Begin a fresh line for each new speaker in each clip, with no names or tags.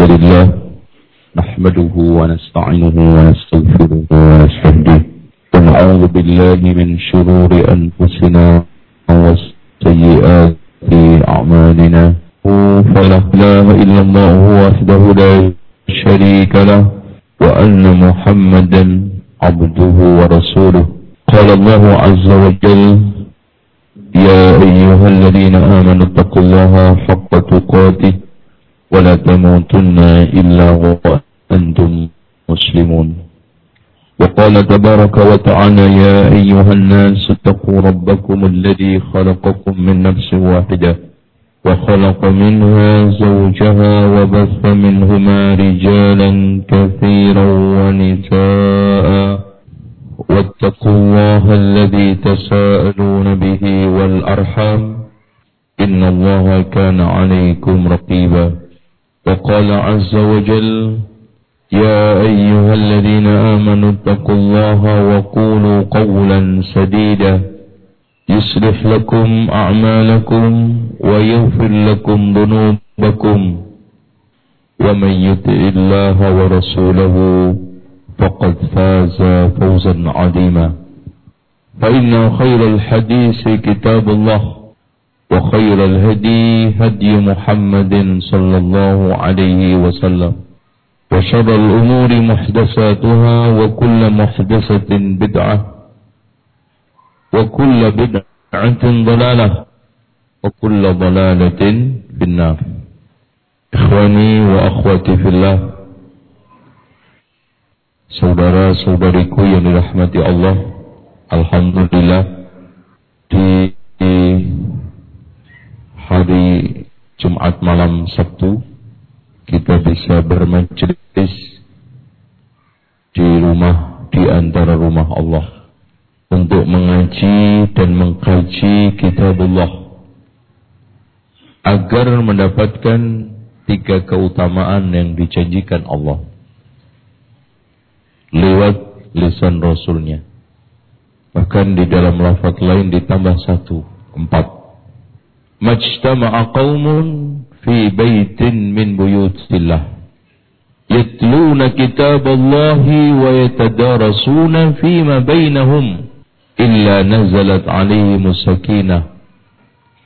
الحمد لله نحمده ونستعينه ونستغفره ونستهديه ونعوذ بالله من شرور أنفسنا وسيئات أعمالنا. فلا إله إلا الله وحده لا شريك له وأن محمدا عبده ورسوله. قال الله عز وجل يا أيها الذين آمنوا اتقوا الله حق تقاته ولا تموتن إلا وأنتم مسلمون. وقال تبارك وتعالى يا أيها الناس اتقوا ربكم الذي خلقكم من نفس واحدة وخلق منها زوجها وبث منهما رجالا كثيرا ونساء. واتقوا الله الذي تساءلون به والأرحام. إن الله كان عليكم رقيبا. وقال عز وجل يا أيها الذين آمنوا اتقوا الله وقولوا قولا سديدا يصلح لكم أعمالكم ويغفر لكم ذنوبكم ومن يطع الله ورسوله فقد فاز فوزا عظيما. فإن خير الحديث كتاب الله. وخير الهدي هدي محمد صلى الله عليه وسلم. وشر الأمور محدثاتها وكل محدثة بدعة وكل بدعة ضلالة وكل ضلالة في النار. إخواني وأخواتي في الله. Saudara-saudariku yang dirahmati Allah Alhamdulillah Di hari Jumat malam Sabtu Kita bisa bermajlis Di rumah Di antara rumah Allah Untuk mengaji dan mengkaji kitabullah Agar mendapatkan Tiga keutamaan yang dijanjikan Allah lewat lisan Rasulnya. Bahkan di dalam lafaz lain ditambah satu, empat. Majtama'a qawmun fi baitin min buyutillah. Yatluna kitab Allah wa yatadarasuna fima bainahum. Illa nazalat alaihim sakinah.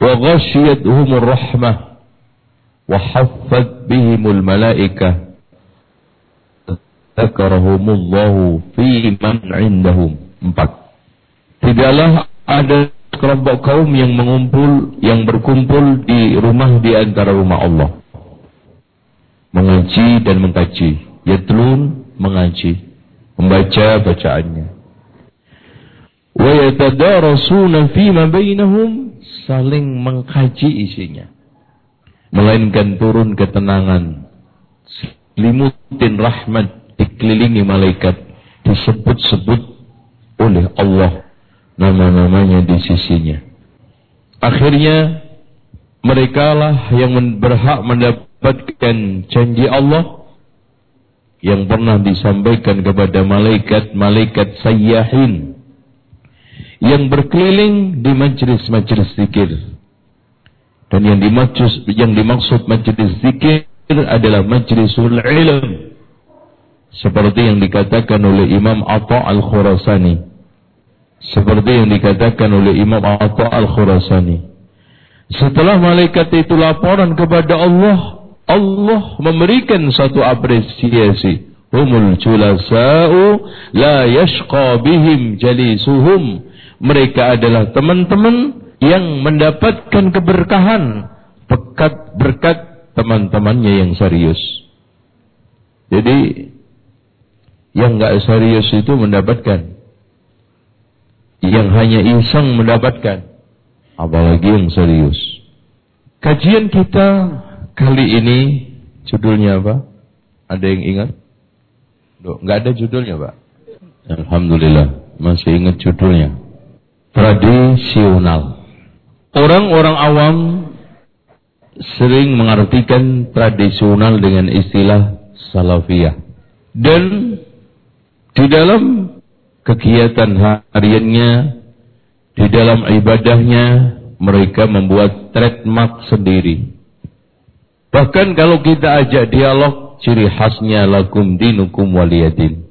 Wa ghashiyatuhum rahmah. Wa haffat bihimul malaikah. Zakarahumullahu fi man indahum. Empat. Tidaklah ada kelompok kaum yang mengumpul, yang berkumpul di rumah di antara rumah Allah. Mengaji dan mengkaji. Yatlun, mengaji. Membaca bacaannya. Wa yatadarasuna fima bainahum saling mengkaji isinya. Melainkan turun ketenangan. Limutin rahmat dikelilingi malaikat, disebut-sebut oleh Allah nama-namanya di sisinya. Akhirnya mereka lah yang berhak mendapatkan janji Allah yang pernah disampaikan kepada malaikat-malaikat sayyahin yang berkeliling di majlis-majlis zikir. Dan yang dimaksud yang dimaksud majlis zikir adalah majlisul ilm seperti yang dikatakan oleh Imam Atta Al-Khurasani. Seperti yang dikatakan oleh Imam Atta Al-Khurasani. Setelah malaikat itu laporan kepada Allah, Allah memberikan satu apresiasi. Humul julasa'u la yashqa bihim jalisuhum. Mereka adalah teman-teman yang mendapatkan keberkahan berkat berkat teman-temannya yang serius. Jadi yang enggak serius itu mendapatkan. Yang hanya iseng mendapatkan. Apalagi yang serius. Kajian kita kali ini judulnya apa? Ada yang ingat? Duh, enggak ada judulnya, Pak. Alhamdulillah, masih ingat judulnya. Tradisional. Orang-orang awam sering mengartikan tradisional dengan istilah salafiyah. Dan di dalam kegiatan hariannya, di dalam ibadahnya, mereka membuat trademark sendiri. Bahkan kalau kita ajak dialog, ciri khasnya lakum dinukum waliyadin.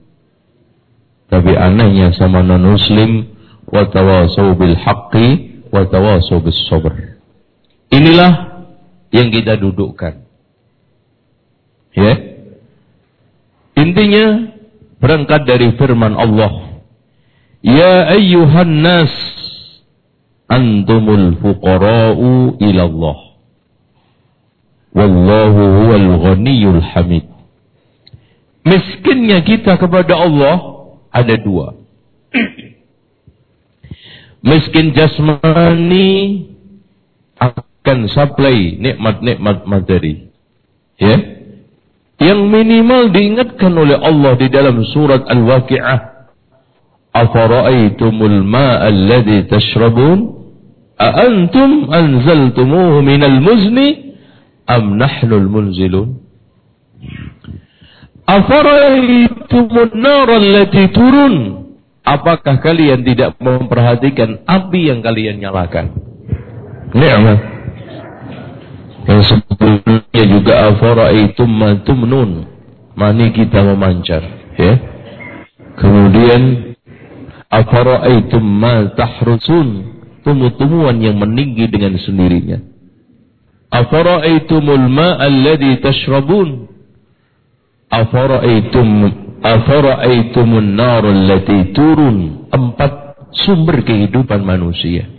Tapi anehnya sama non-muslim, watawasau bil haqqi, watawasau bis sabr. Inilah yang kita dudukkan. Ya. Intinya berangkat dari firman Allah. Ya ayyuhan nas antumul fuqara'u ila Allah. Wallahu huwal ghaniyul hamid. Miskinnya kita kepada Allah ada dua. Miskin jasmani akan supply nikmat-nikmat materi. Ya. Yang minimal diingatkan oleh Allah di dalam surat Al-Waqi'ah. Afara'aitumul ma'a alladhi tashrabun? A'antum anzaltumuhu minal muzni? am nahnul munzilun afara'aytumun nar allati turun apakah kalian tidak memperhatikan api yang kalian nyalakan? Yang sebelumnya juga afara'aytum ma tumnun mani kita memancar ya? Kemudian afara'aytum ma tahrusun tumbuh-tumbuhan yang meninggi dengan sendirinya Afara'aitumul ma'a alladhi tashrabun? Afara'aitum afara'aitumun nar allati turun? Empat sumber kehidupan manusia.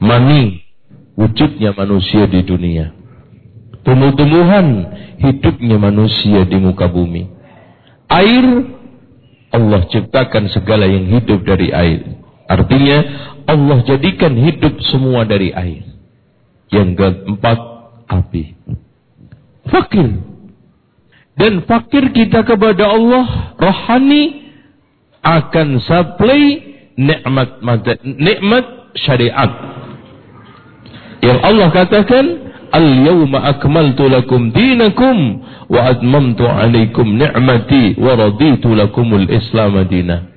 Mani wujudnya manusia di dunia. Tumbuh-tumbuhan hidupnya manusia di muka bumi. Air Allah ciptakan segala yang hidup dari air. Artinya Allah jadikan hidup semua dari air. Yang keempat, api. Fakir. Dan fakir kita kepada Allah rohani akan supply nikmat nikmat syariat. Yang Allah katakan, Al-yawma akmaltu lakum dinakum alaikum ni'mati wa raditu lakumul Islam madinah.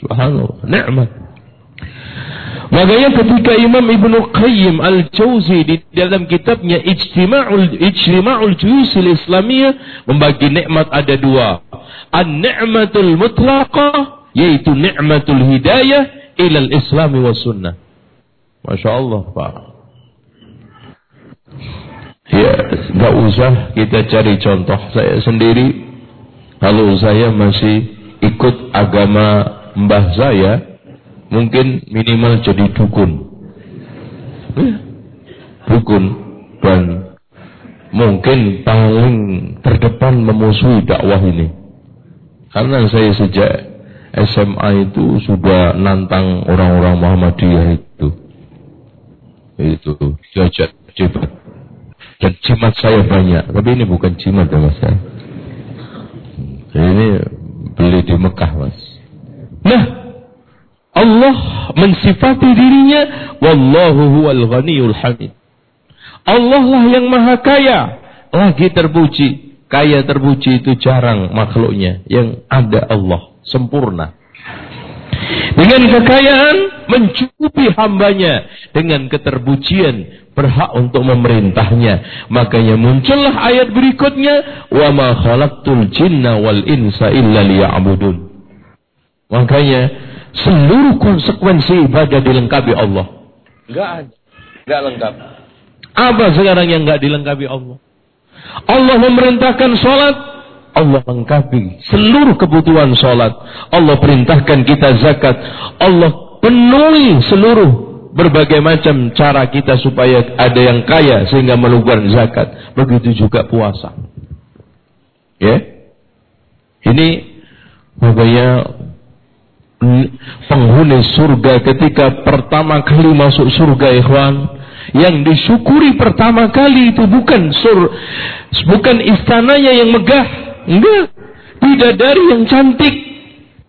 Subhanallah, nikmat. Makanya ketika Imam Ibnu Qayyim Al-Jauzi di dalam kitabnya Ijtima'ul Ijtima'ul Juyusil Islamiyah membagi nikmat ada dua. An-ni'matul mutlaqah yaitu nikmatul hidayah ilal islami wa sunnah. Masya Allah Pak. Ya, nggak usah kita cari contoh. Saya sendiri, kalau saya masih ikut agama mbah saya, mungkin minimal jadi dukun. Ya, dukun dan mungkin paling terdepan memusuhi dakwah ini. Karena saya sejak SMA itu sudah nantang orang-orang Muhammadiyah itu. Itu. Dan jimat saya banyak, tapi ini bukan jimat ya mas ya. Ini beli di Mekah mas. Nah, Allah mensifati dirinya wallahu huwal ghaniyul hamid. Allah lah yang maha kaya, lagi terpuji. Kaya terpuji itu jarang makhluknya, yang ada Allah sempurna. Dengan kekayaan mencukupi hambanya dengan keterpujian berhak untuk memerintahnya. Makanya muncullah ayat berikutnya wa ma khalaqtul jinna wal insa illa liya'budun. Makanya seluruh konsekuensi ibadah dilengkapi Allah. Enggak ada. Enggak lengkap. Apa sekarang yang enggak dilengkapi Allah? Allah memerintahkan sholat, Allah lengkapi seluruh kebutuhan sholat. Allah perintahkan kita zakat. Allah penuhi seluruh berbagai macam cara kita supaya ada yang kaya sehingga mengeluarkan zakat. Begitu juga puasa. Ya. Ini makanya penghuni surga ketika pertama kali masuk surga ikhwan yang disyukuri pertama kali itu bukan sur bukan istananya yang megah enggak tidak dari yang cantik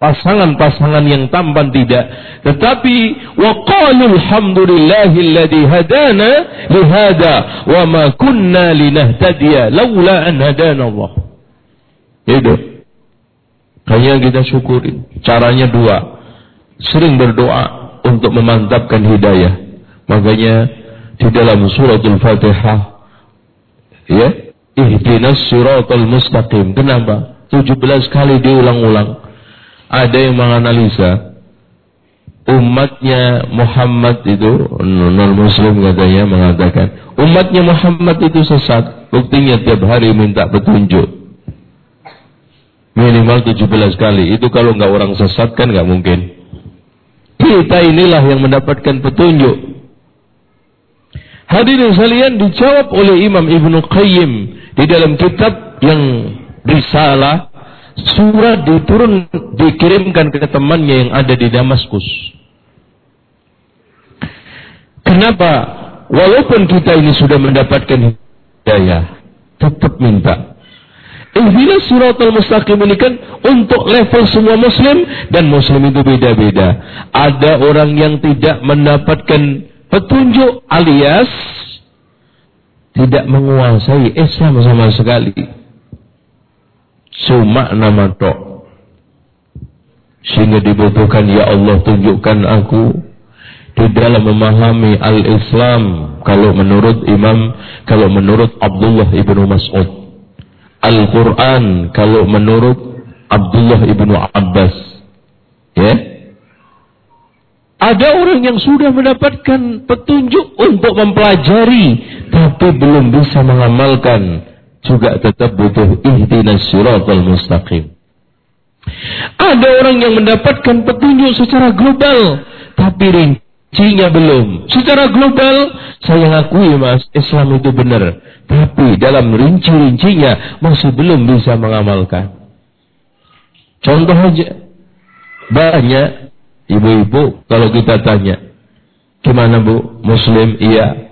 pasangan-pasangan yang tampan tidak tetapi wa qalu alhamdulillahilladzi hadana lihada wa ma kunna linahtadiya laula an hadana Allah itu hanya kita syukuri. Caranya dua. Sering berdoa untuk memantapkan hidayah. Makanya di dalam suratul Fatihah Ya, ihdinas siratal mustaqim. Kenapa? 17 kali diulang-ulang. Ada yang menganalisa umatnya Muhammad itu non muslim katanya mengatakan umatnya Muhammad itu sesat buktinya tiap hari minta petunjuk minimal 17 kali itu kalau nggak orang sesat kan nggak mungkin kita inilah yang mendapatkan petunjuk hadirin sekalian dijawab oleh Imam Ibnu Qayyim di dalam kitab yang risalah surat diturun dikirimkan ke temannya yang ada di Damaskus. Kenapa? Walaupun kita ini sudah mendapatkan hidayah, tetap minta. Ihdinas suratul mustaqim ini kan untuk level semua muslim dan muslim itu beda-beda. Ada orang yang tidak mendapatkan petunjuk alias tidak menguasai Islam sama sekali. Cuma nama tok. Sehingga dibutuhkan ya Allah tunjukkan aku di dalam memahami al-Islam. Kalau menurut Imam kalau menurut Abdullah ibnu Mas'ud. Al-Quran kalau menurut Abdullah ibnu Abbas. Ya ada orang yang sudah mendapatkan petunjuk untuk mempelajari tapi belum bisa mengamalkan juga tetap butuh ihdinas siratal mustaqim. Ada orang yang mendapatkan petunjuk secara global, tapi rincinya belum. Secara global, saya ngakui mas, Islam itu benar. Tapi dalam rinci-rincinya masih belum bisa mengamalkan. Contoh aja, banyak ibu-ibu kalau kita tanya, gimana bu, muslim? Iya,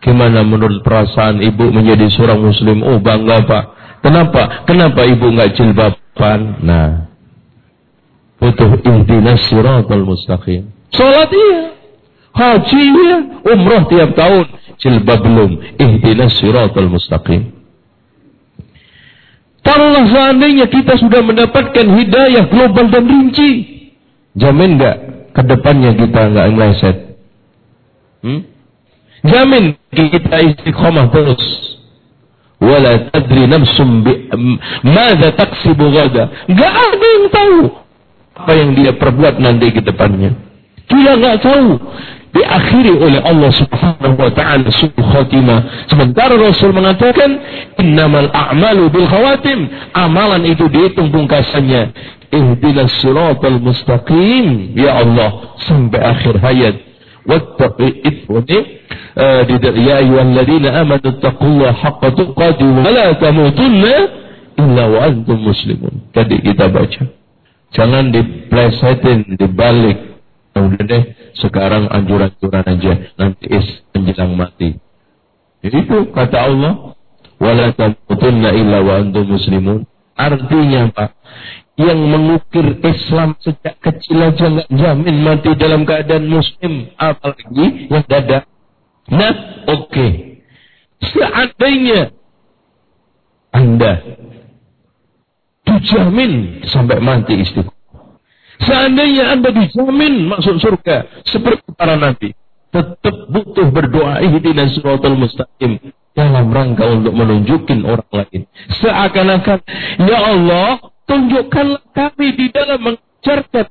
Gimana menurut perasaan ibu menjadi seorang muslim? Oh bangga pak. Kenapa? Kenapa ibu nggak jilbaban? Nah, butuh ihdinas siratal mustaqim. Salat iya. Haji iya. Umrah tiap tahun. Jilbab belum. Ihdinas siratal mustaqim. Taruhlah seandainya kita sudah mendapatkan hidayah global dan rinci. Jamin nggak ke depannya kita nggak meleset? Hmm? Jamin kita istiqomah terus. Wala tadri nafsum bi madza taksibu ghada. Enggak ada yang tahu apa yang dia perbuat nanti ke depannya. Dia enggak tahu. Diakhiri oleh Allah Subhanahu wa taala subuh khatimah. Sementara Rasul mengatakan, "Innamal a'malu bil khawatim." Amalan itu dihitung pungkasannya. Ihdinas siratal mustaqim. Ya Allah, sampai akhir hayat. Wattaqi Eh, ya ayyuhalladzina amanu taqullaha haqqa tuqatih wa la tamutunna illa wa antum muslimun. Tadi kita baca. Jangan diplesetin, dibalik. Nah, udah deh, sekarang anjuran-anjuran aja. Nanti is menjelang mati. Jadi itu kata Allah. Wala tamutunna illa wa antum muslimun. Artinya Pak, yang mengukir Islam sejak kecil aja nggak jamin mati dalam keadaan muslim, apalagi yang dada Nah, oke. Okay. Seandainya Anda dijamin sampai mati istiqomah. Seandainya Anda dijamin masuk surga seperti para nabi, tetap butuh berdoa ihdinas siratal mustaqim dalam rangka untuk menunjukin orang lain. Seakan-akan, ya Allah, tunjukkanlah kami di dalam mengajarkan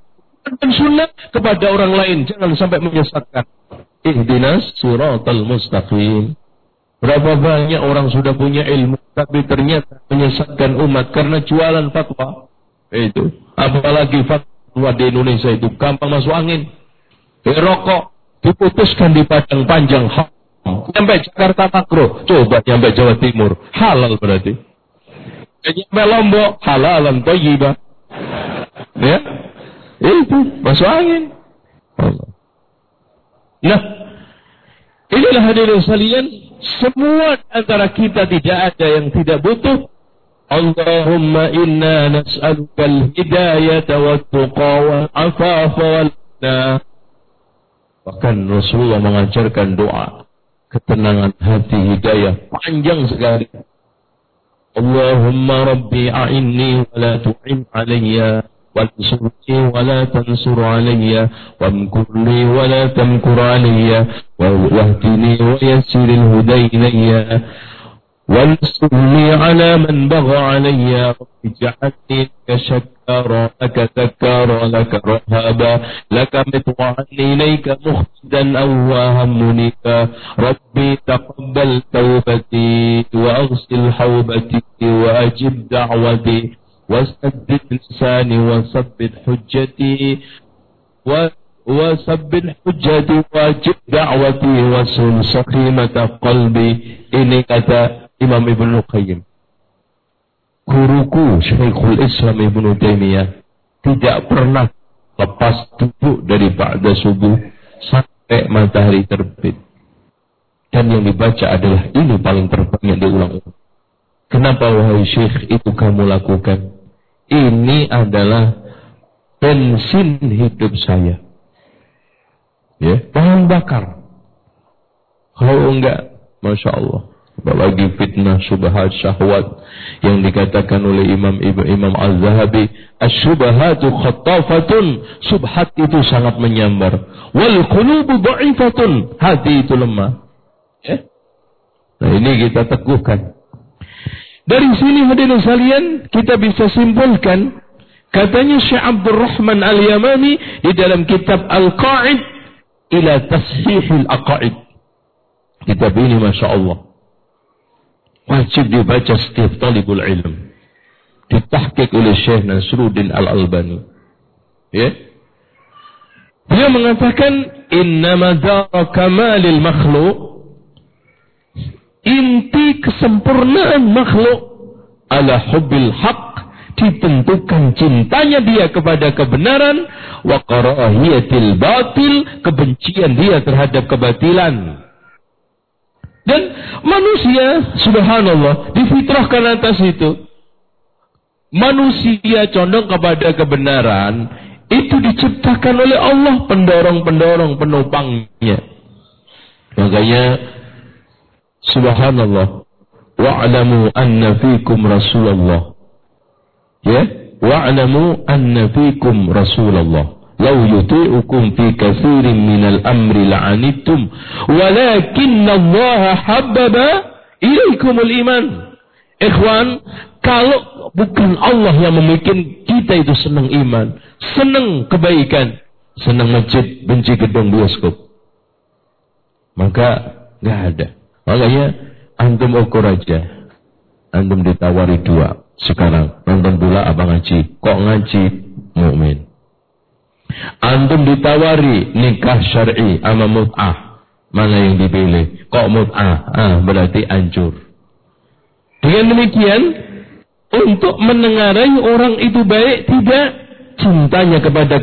dan sunnah kepada orang lain. Jangan sampai menyesatkan. Ihdinas suratal mustaqim. Berapa banyak orang sudah punya ilmu tapi ternyata menyesatkan umat karena jualan fatwa. Itu. Apalagi fatwa di Indonesia itu gampang masuk angin. Rokok diputuskan di Padang Panjang Sampai Jakarta Makro, coba nyampe Jawa Timur, halal berarti. Nyampe Lombok, halalan. Ya. Itu masuk angin. Nah, inilah hadirin sekalian, semua antara kita tidak ada yang tidak butuh. اللهم إنا نسألك الهداية والتقى والعفاف والغنى Bahkan Rasulullah mengajarkan doa ketenangan hati hidayah panjang sekali. Allahumma rabbi a'inni wa la tu'in alayya wa tansurni wa la tansur alayya wa mkurni wa la tamkur alayya wa wahdini wa yassiril hudayya وانصرني على من بغى علي رب اجعلني لك شكارا لك ذكارا لك رهابا لك مطوعا إليك مخدا أواها منيبا. ربي تقبل توبتي وأغسل حوبتي وأجب دعوتي وسدد لساني وثبت حجتي و وثبت حجتي وأجب دعوتي وسل سقيمة قلبي kata Imam Ibn Qayyim. Guruku Syekhul Islam Ibn Taimiyah tidak pernah lepas duduk dari ba'da subuh sampai matahari terbit. Dan yang dibaca adalah ini paling terbanyak diulang-ulang. Kenapa wahai Syekh itu kamu lakukan? Ini adalah bensin hidup saya. Ya, bahan bakar. Kalau enggak, Masya Allah bagi fitnah syubhat syahwat yang dikatakan oleh Imam Imam Al-Zahabi asy-syubhatu khattafatun. Subhat itu sangat menyambar. Wal qulubu dha'ifatun hati itu lemah. Eh? nah ini kita teguhkan. Dari sini hadirin sekalian kita bisa simpulkan katanya Syekh Abdul Rahman Al-Yamani di dalam kitab Al-Qa'id ila tashihil aqaid. Kitab ini Masya Allah wajib dibaca setiap talibul ilm. Ditahkik oleh Syekh Nasruddin Al-Albani. Ya. Dia mengatakan inna madara kamalil makhluk inti kesempurnaan makhluk ala hubbil haq ditentukan cintanya dia kepada kebenaran wa karahiyatil batil kebencian dia terhadap kebatilan dan manusia, subhanallah, difitrahkan atas itu. Manusia condong kepada kebenaran, itu diciptakan oleh Allah pendorong-pendorong penopangnya. Makanya, subhanallah, wa'lamu anna fikum rasulullah. Ya, wa'lamu anna fikum rasulullah. Lau yuti'ukum fi kathirin minal amri la'anittum. Walakin Allah habbaba ilaikumul iman. Ikhwan, kalau bukan Allah yang membuat kita itu senang iman, senang kebaikan, senang masjid, benci gedung bioskop. Maka nggak ada. Makanya antum ukur aja. Antum ditawari dua sekarang nonton bola abang ngaji? Kok ngaji mukmin? Antum ditawari nikah syar'i sama mut'ah. Mana yang dipilih? Kok mut'ah? Ah, berarti hancur. Dengan demikian, untuk menengarai orang itu baik, tidak cintanya kepada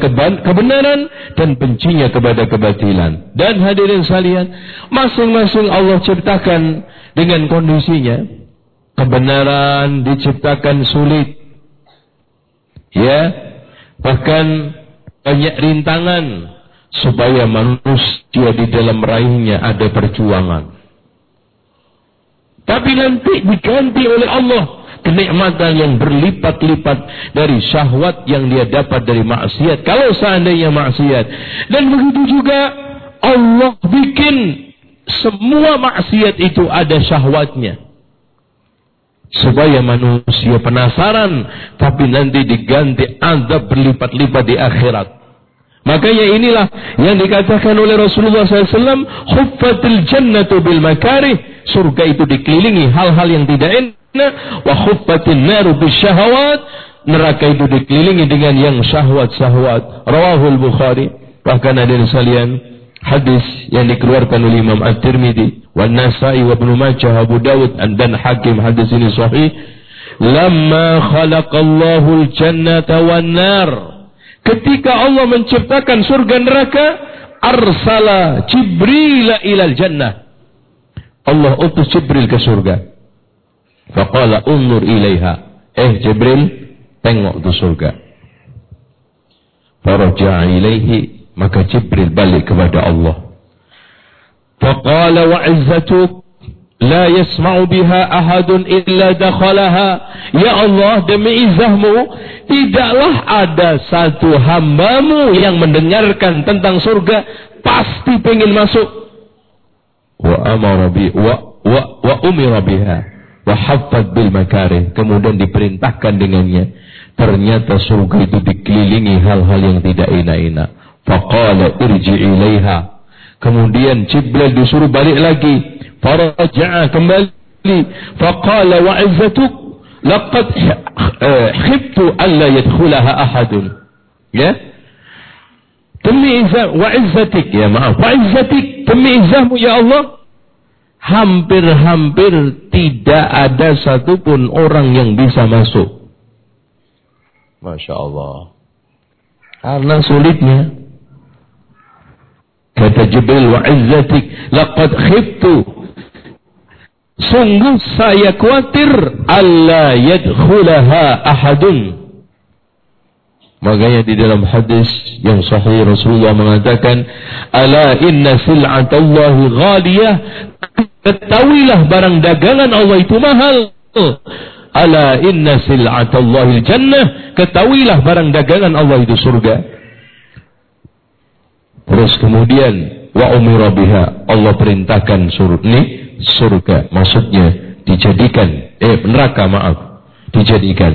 kebenaran dan bencinya kepada kebatilan. Dan hadirin sekalian, masing-masing Allah ciptakan dengan kondisinya. Kebenaran diciptakan sulit. Ya, bahkan banyak rintangan supaya manusia di dalam raihnya ada perjuangan. Tapi nanti diganti oleh Allah kenikmatan yang berlipat-lipat dari syahwat yang dia dapat dari maksiat. Kalau seandainya maksiat. Dan begitu juga Allah bikin semua maksiat itu ada syahwatnya supaya manusia penasaran tapi nanti diganti azab berlipat-lipat di akhirat makanya inilah yang dikatakan oleh Rasulullah SAW khuffatil jannatu bil makarih. Surga itu dikelilingi hal-hal yang tidak enak. Wa khuffatin naru syahwat. Neraka itu dikelilingi dengan yang syahwat-syahwat. Rawahul bukhari. Bahkan ada sekalian hadis yang dikeluarkan oleh Imam At-Tirmidzi, wa Nasa'i wa Ibnu Majah, Abu Dawud dan Hakim. Hadis ini sahih. Lamma khalaqallahu al-jannata wan nar. Ketika Allah menciptakan surga neraka, arsala Jibril ilal jannah. Allah utus Jibril ke surga. Faqala unzur ilaiha. Eh Jibril, tengok tu surga. Faraja'a ilaihi maka Jibril balik kepada Allah. Faqala wa izzatuk la yasma'u biha ahadun illa dakhalaha. Ya Allah, demi izahmu, tidaklah ada satu hambamu yang mendengarkan tentang surga pasti ingin masuk. Wa amara bi wa wa wa umira biha. Wahaffad bil makarih. Kemudian diperintahkan dengannya. Ternyata surga itu dikelilingi hal-hal yang tidak enak-enak. Faqala irji ilaiha. Kemudian Jibril disuruh balik lagi. Faraja'a kembali. Faqala wa'izzatuk. Laqad khibtu alla yadkhulaha ahadun. Ya. Demi izzah wa izzatik. Ya maaf. Wa izzatik. Demi izzahmu ya Allah hampir-hampir tidak ada satupun orang yang bisa masuk. Masya Allah. Karena sulitnya. Kata Jibril wa izzatik laqad khiftu. Sungguh saya khawatir Allah yadkhulaha ahadun. Makanya di dalam hadis yang sahih Rasulullah mengatakan, "Ala inna sil'atallahi ghaliyah." Ketahuilah barang dagangan Allah itu mahal. Ala inna sil'atallahi jannah. Ketahuilah barang dagangan Allah itu surga. Terus kemudian wa umira biha. Allah perintahkan surga ini surga. Maksudnya dijadikan eh neraka maaf. Dijadikan.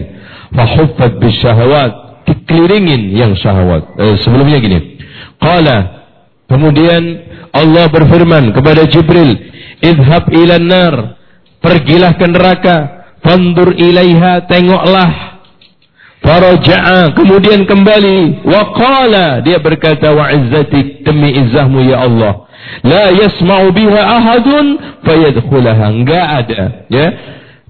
Fahuffat bisyahawat dikelilingin yang syahwat. Eh, sebelumnya gini. Qala kemudian Allah berfirman kepada Jibril, "Idhab ila nar." Pergilah ke neraka, fandur ilaiha, tengoklah. Faraja'a, kemudian kembali. Wa qala, dia berkata, "Wa izzatik, demi izzahmu ya Allah." La yasma'u biha ahadun fayadkhulaha. Enggak ada, ya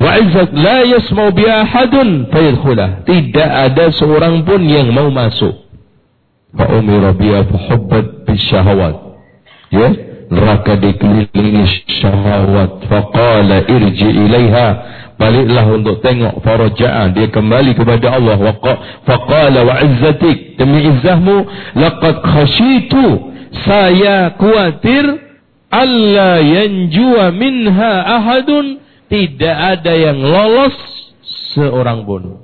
Wa izzat la yasmau bi ahadun fayadkhulah. Tidak ada seorang pun yang mau masuk. Fa umira biha fa hubbat bisyahawat. Ya, neraka dikelilingi syahwat. Faqala irji ilaiha. Baliklah untuk tengok faraja'a. Dia kembali kepada Allah. Faqala wa izzatik. Demi izzahmu. Laqad khashitu. Saya khawatir. Alla yanjua minha ahadun tidak ada yang lolos seorang pun.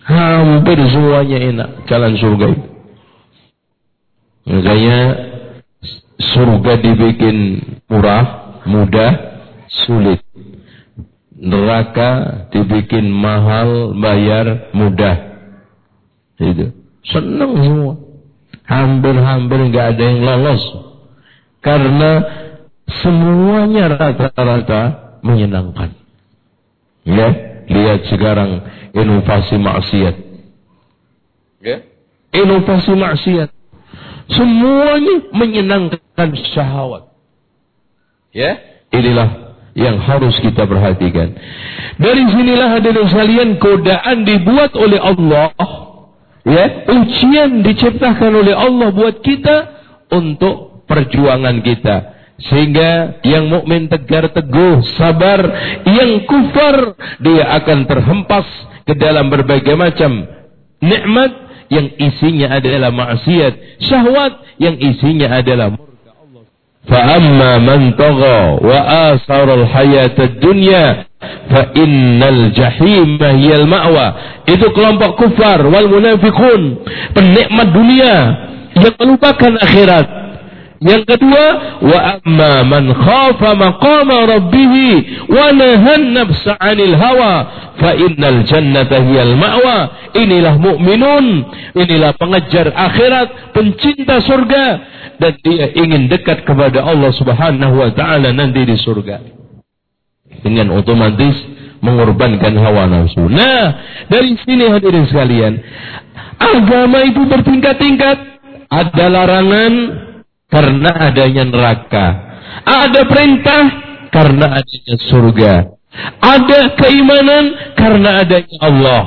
Hampir semuanya enak jalan surga itu. Makanya surga dibikin murah, mudah, sulit. Neraka dibikin mahal, bayar, mudah. Itu. Senang semua. Hampir-hampir nggak ada yang lolos. Karena semuanya rata-rata menyenangkan. Ya, lihat sekarang inovasi maksiat. Ya, inovasi maksiat. Semuanya menyenangkan syahwat. Ya, inilah yang harus kita perhatikan. Dari sinilah hadirin sekalian godaan dibuat oleh Allah. Ya, ujian diciptakan oleh Allah buat kita untuk perjuangan kita. Sehingga yang mukmin tegar teguh, sabar, yang kufar dia akan terhempas ke dalam berbagai macam nikmat yang isinya adalah maksiat, syahwat yang isinya adalah murka Allah. Fa amma man tagha wa asara al-hayat ad-dunya fa innal jahim hiyal ma'wa. Itu kelompok kufar wal munafiqun, penikmat dunia yang melupakan akhirat yang kedua, wa amma man khafa maqama rabbih wa nahan nafsa 'anil hawa fa innal jannata hiyal ma'wa. Inilah mukminun, inilah pengejar akhirat, pencinta surga dan dia ingin dekat kepada Allah Subhanahu wa taala nanti di surga. Dengan otomatis mengorbankan hawa nafsu. Nah, dari sini hadirin sekalian, agama itu bertingkat-tingkat. Ada larangan, karena adanya neraka. Ada perintah karena adanya surga. Ada keimanan karena adanya Allah.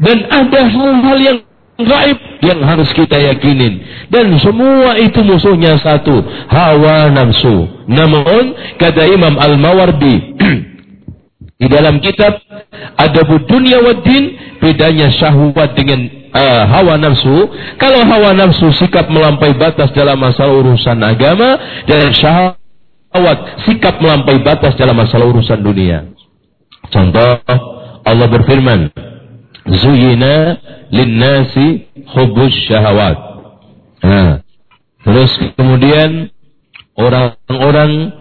Dan ada hal-hal yang gaib yang harus kita yakinin. Dan semua itu musuhnya satu. Hawa nafsu. Namun, kata Imam Al-Mawardi, di dalam kitab Adabud Dunia Waddin, bedanya syahwat dengan uh, hawa nafsu. Kalau hawa nafsu sikap melampaui batas dalam masalah urusan agama dan syahwat sikap melampaui batas dalam masalah urusan dunia. Contoh Allah berfirman, "Zuyina linnasi hubbus syahawat." Nah, terus kemudian orang-orang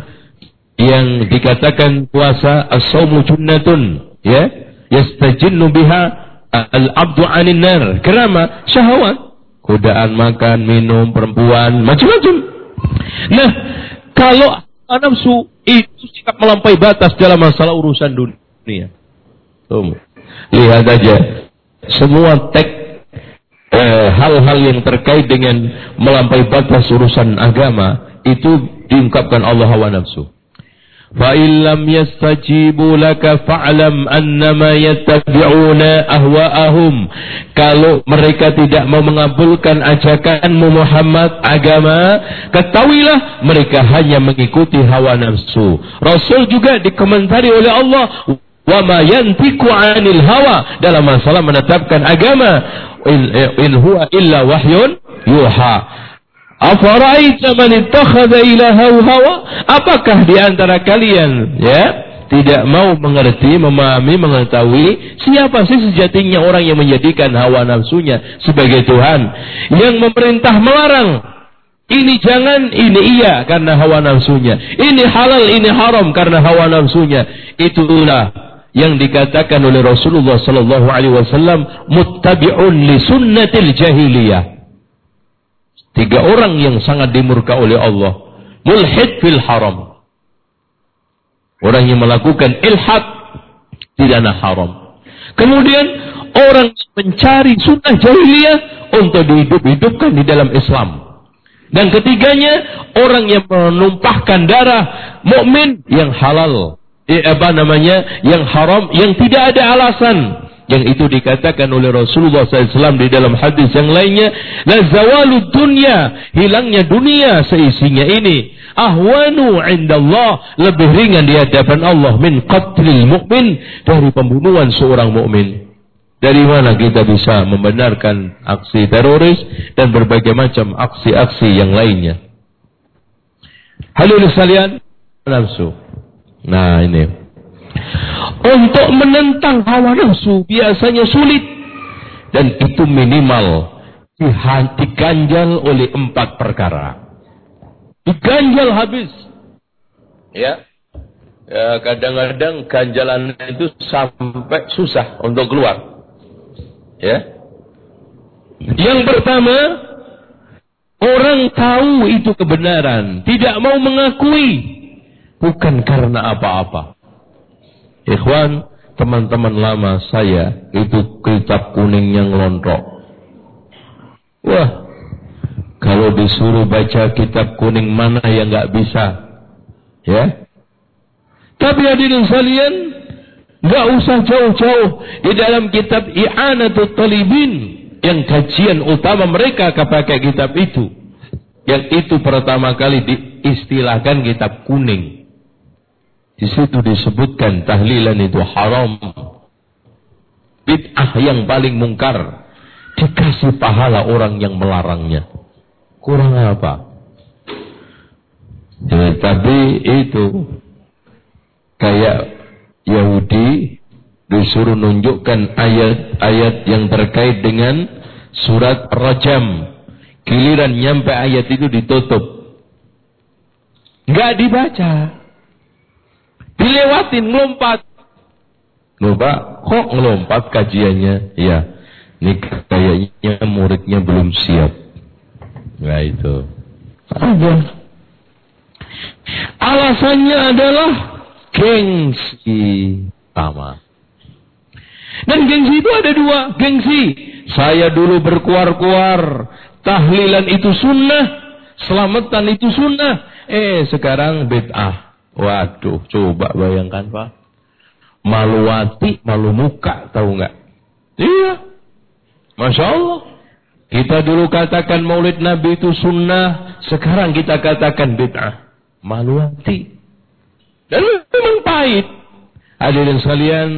yang dikatakan puasa as-saumu junnatun ya yastajinnu biha al-abdu 'anil nar kerama syahwat godaan makan minum perempuan macam-macam. Nah kalau nafsu itu sikap melampaui batas dalam masalah urusan dunia. Tuh Lihat aja, semua tag eh, hal-hal eh, yang terkait dengan melampaui batas urusan agama itu diungkapkan Allah hawa nafsu. Fa illam yastajibu laka fa'lam annama yattabi'una ahwa'ahum. Kalau mereka tidak mau mengabulkan ajakanmu Muhammad agama, ketahuilah mereka hanya mengikuti hawa nafsu. Rasul juga dikomentari oleh Allah, wa ma 'anil hawa dalam masalah menetapkan agama in, huwa illa wahyun yuha Afaraita man ittakhadha ilahahu hawa? Apakah di antara kalian ya tidak mau mengerti, memahami, mengetahui siapa sih sejatinya orang yang menjadikan hawa nafsunya sebagai Tuhan yang memerintah melarang ini jangan, ini iya karena hawa nafsunya. Ini halal, ini haram karena hawa nafsunya. Itulah yang dikatakan oleh Rasulullah sallallahu alaihi wasallam muttabi'un li sunnatil jahiliyah. Tiga orang yang sangat dimurka oleh Allah. Mulhid fil haram. Orang yang melakukan ilhad tidak haram. Kemudian orang mencari sunnah jahiliyah untuk dihidup-hidupkan di dalam Islam. Dan ketiganya orang yang menumpahkan darah mukmin yang halal, eh, apa namanya, yang haram, yang tidak ada alasan yang itu dikatakan oleh Rasulullah SAW di dalam hadis yang lainnya. La zawalu dunya. Hilangnya dunia seisinya ini. Ahwanu indallah. Lebih ringan di hadapan Allah. Min qatlil mu'min. Dari pembunuhan seorang mukmin. Dari mana kita bisa membenarkan aksi teroris dan berbagai macam aksi-aksi yang lainnya. Halo sekalian, nafsu. Nah ini untuk menentang hawa nafsu biasanya sulit. Dan itu minimal diganjal oleh empat perkara. Diganjal habis. Ya. Ya, kadang-kadang ganjalan itu sampai susah untuk keluar. Ya. Yang pertama, orang tahu itu kebenaran, tidak mau mengakui bukan karena apa-apa. Ikhwan, teman-teman lama saya itu kitab kuning yang lontok. Wah, kalau disuruh baca kitab kuning mana yang nggak bisa, ya? Tapi hadirin sekalian, nggak usah jauh-jauh di dalam kitab I'anatul Talibin yang kajian utama mereka pakai kitab itu. Yang itu pertama kali diistilahkan kitab kuning. Di situ disebutkan tahlilan itu haram. Bid'ah yang paling mungkar. Dikasih pahala orang yang melarangnya. Kurang apa? Ya, tapi itu kayak Yahudi disuruh nunjukkan ayat-ayat yang terkait dengan surat Rajam. Giliran nyampe ayat itu ditutup. Enggak dibaca. Dilewatin, ngelompat. Loh Pak, kok ngelompat kajiannya? Ya, ini kayaknya muridnya belum siap. Nah itu. Ada. Alasannya adalah gengsi sama. Dan gengsi itu ada dua. Gengsi. Saya dulu berkuar-kuar. Tahlilan itu sunnah. Selamatan itu sunnah. Eh sekarang bid'ah. Waduh, coba bayangkan Pak. Malu hati, malu muka, tahu nggak? Iya. Masya Allah. Kita dulu katakan maulid Nabi itu sunnah. Sekarang kita katakan bid'ah. Malu hati. Dan memang pahit. Hadirin sekalian,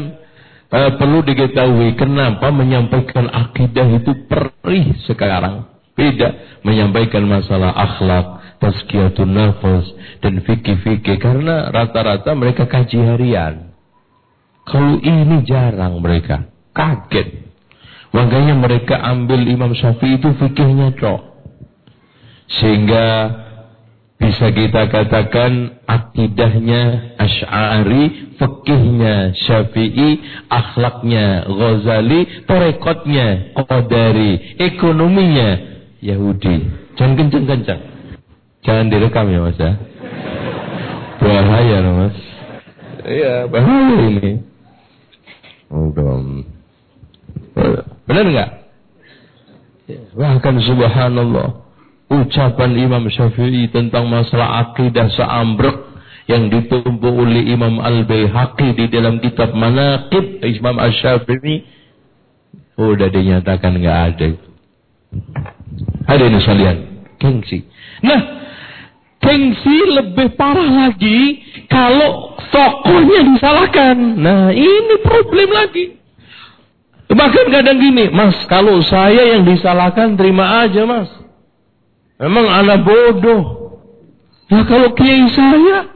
uh, perlu diketahui kenapa menyampaikan akidah itu perih sekarang. Beda menyampaikan masalah akhlak, tazkiyatun nafas dan fikih-fikih karena rata-rata mereka kaji harian. Kalau ini jarang mereka, kaget. Makanya mereka ambil Imam Syafi'i itu fikihnya cok. Sehingga bisa kita katakan akidahnya Ash'ari, fikihnya Syafi'i, akhlaknya Ghazali, torekotnya Qadari, ekonominya Yahudi. Jangan kencang-kencang. Jangan direkam ya mas ya. Bahaya mas. Iya bahaya ini. Udah. Benar nggak? Bahkan subhanallah ucapan Imam Syafi'i tentang masalah akidah seambrek yang ditumpu oleh Imam Al-Baihaqi di dalam kitab Manaqib Imam Asy-Syafi'i sudah dinyatakan nggak ada. Ada ini sekalian, gengsi. Nah, gengsi lebih parah lagi kalau tokohnya disalahkan. Nah, ini problem lagi. Bahkan kadang gini, Mas, kalau saya yang disalahkan terima aja, Mas. Memang anak bodoh. Ya kalau kiai saya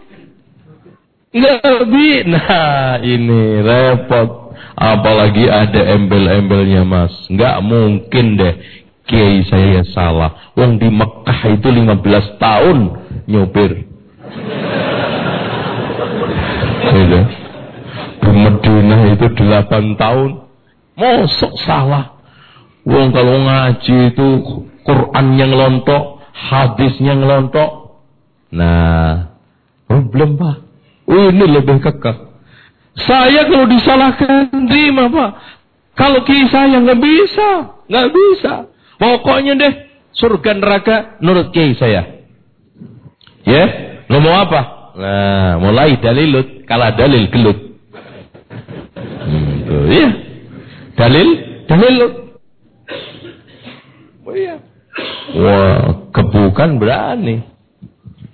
nggak lebih, nah ini repot. Apalagi ada embel-embelnya mas. Nggak mungkin deh kiai saya salah. Wong di Mekah itu 15 tahun nyopir. Sudah. Di Medina itu 8 tahun. Mosok salah. Wong kalau ngaji itu Quran yang lontok, hadisnya ngelontok. Nah, problem pak. Oh, ini lebih kekeh. Saya kalau disalahkan terima pak. Kalau kisah yang nggak bisa, nggak bisa. Pokoknya deh surga neraka nurut kiai saya. Ya, mau apa? Nah, mulai dalilut, kalah dalil gelut. Hmm, ya. Dalil, dalilut. Oh iya. Wah, kebukan berani.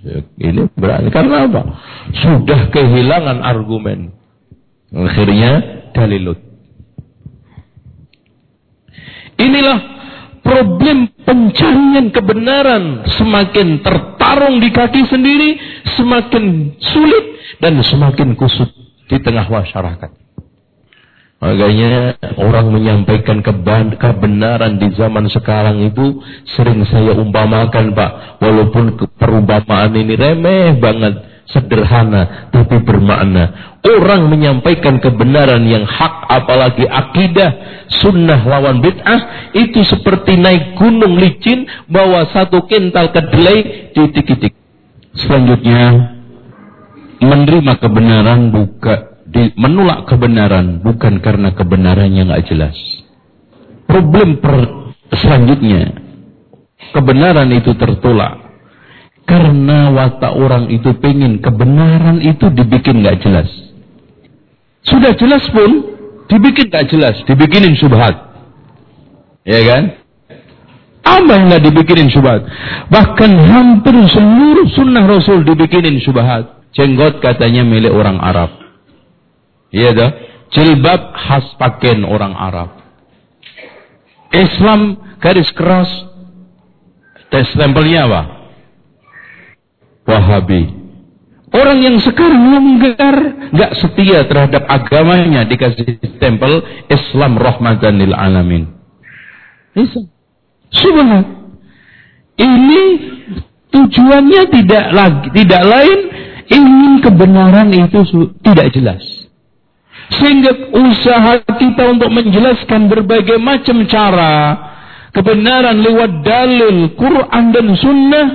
Ya, ini berani karena apa? Sudah kehilangan argumen. Akhirnya dalilut. Inilah problem pencarian kebenaran semakin tertarung di kaki sendiri, semakin sulit dan semakin kusut di tengah masyarakat. Makanya orang menyampaikan kebenaran di zaman sekarang itu sering saya umpamakan Pak. Walaupun perumpamaan ini remeh banget, sederhana tapi bermakna. Orang menyampaikan kebenaran yang hak apalagi akidah sunnah lawan bid'ah itu seperti naik gunung licin bawa satu kental kedelai titik-titik. Selanjutnya menerima kebenaran bukan di, menolak kebenaran bukan karena kebenarannya nggak jelas. Problem per, selanjutnya, kebenaran itu tertolak karena watak orang itu pengen kebenaran itu dibikin nggak jelas. Sudah jelas pun dibikin nggak jelas, dibikinin subhat, ya kan? Apa yang nggak dibikinin subhat? Bahkan hampir seluruh sunnah Rasul dibikinin subhat. Jenggot katanya milik orang Arab. Iya dah. Jilbab khas pakaian orang Arab. Islam garis keras. Tes stempelnya apa? Wahabi. Orang yang sekarang longgar, nggak setia terhadap agamanya dikasih stempel Islam rahmatan lil alamin. Islam. Ini tujuannya tidak lagi tidak lain ingin kebenaran itu tidak jelas. Sehingga usaha kita untuk menjelaskan berbagai macam cara kebenaran lewat dalil Quran dan Sunnah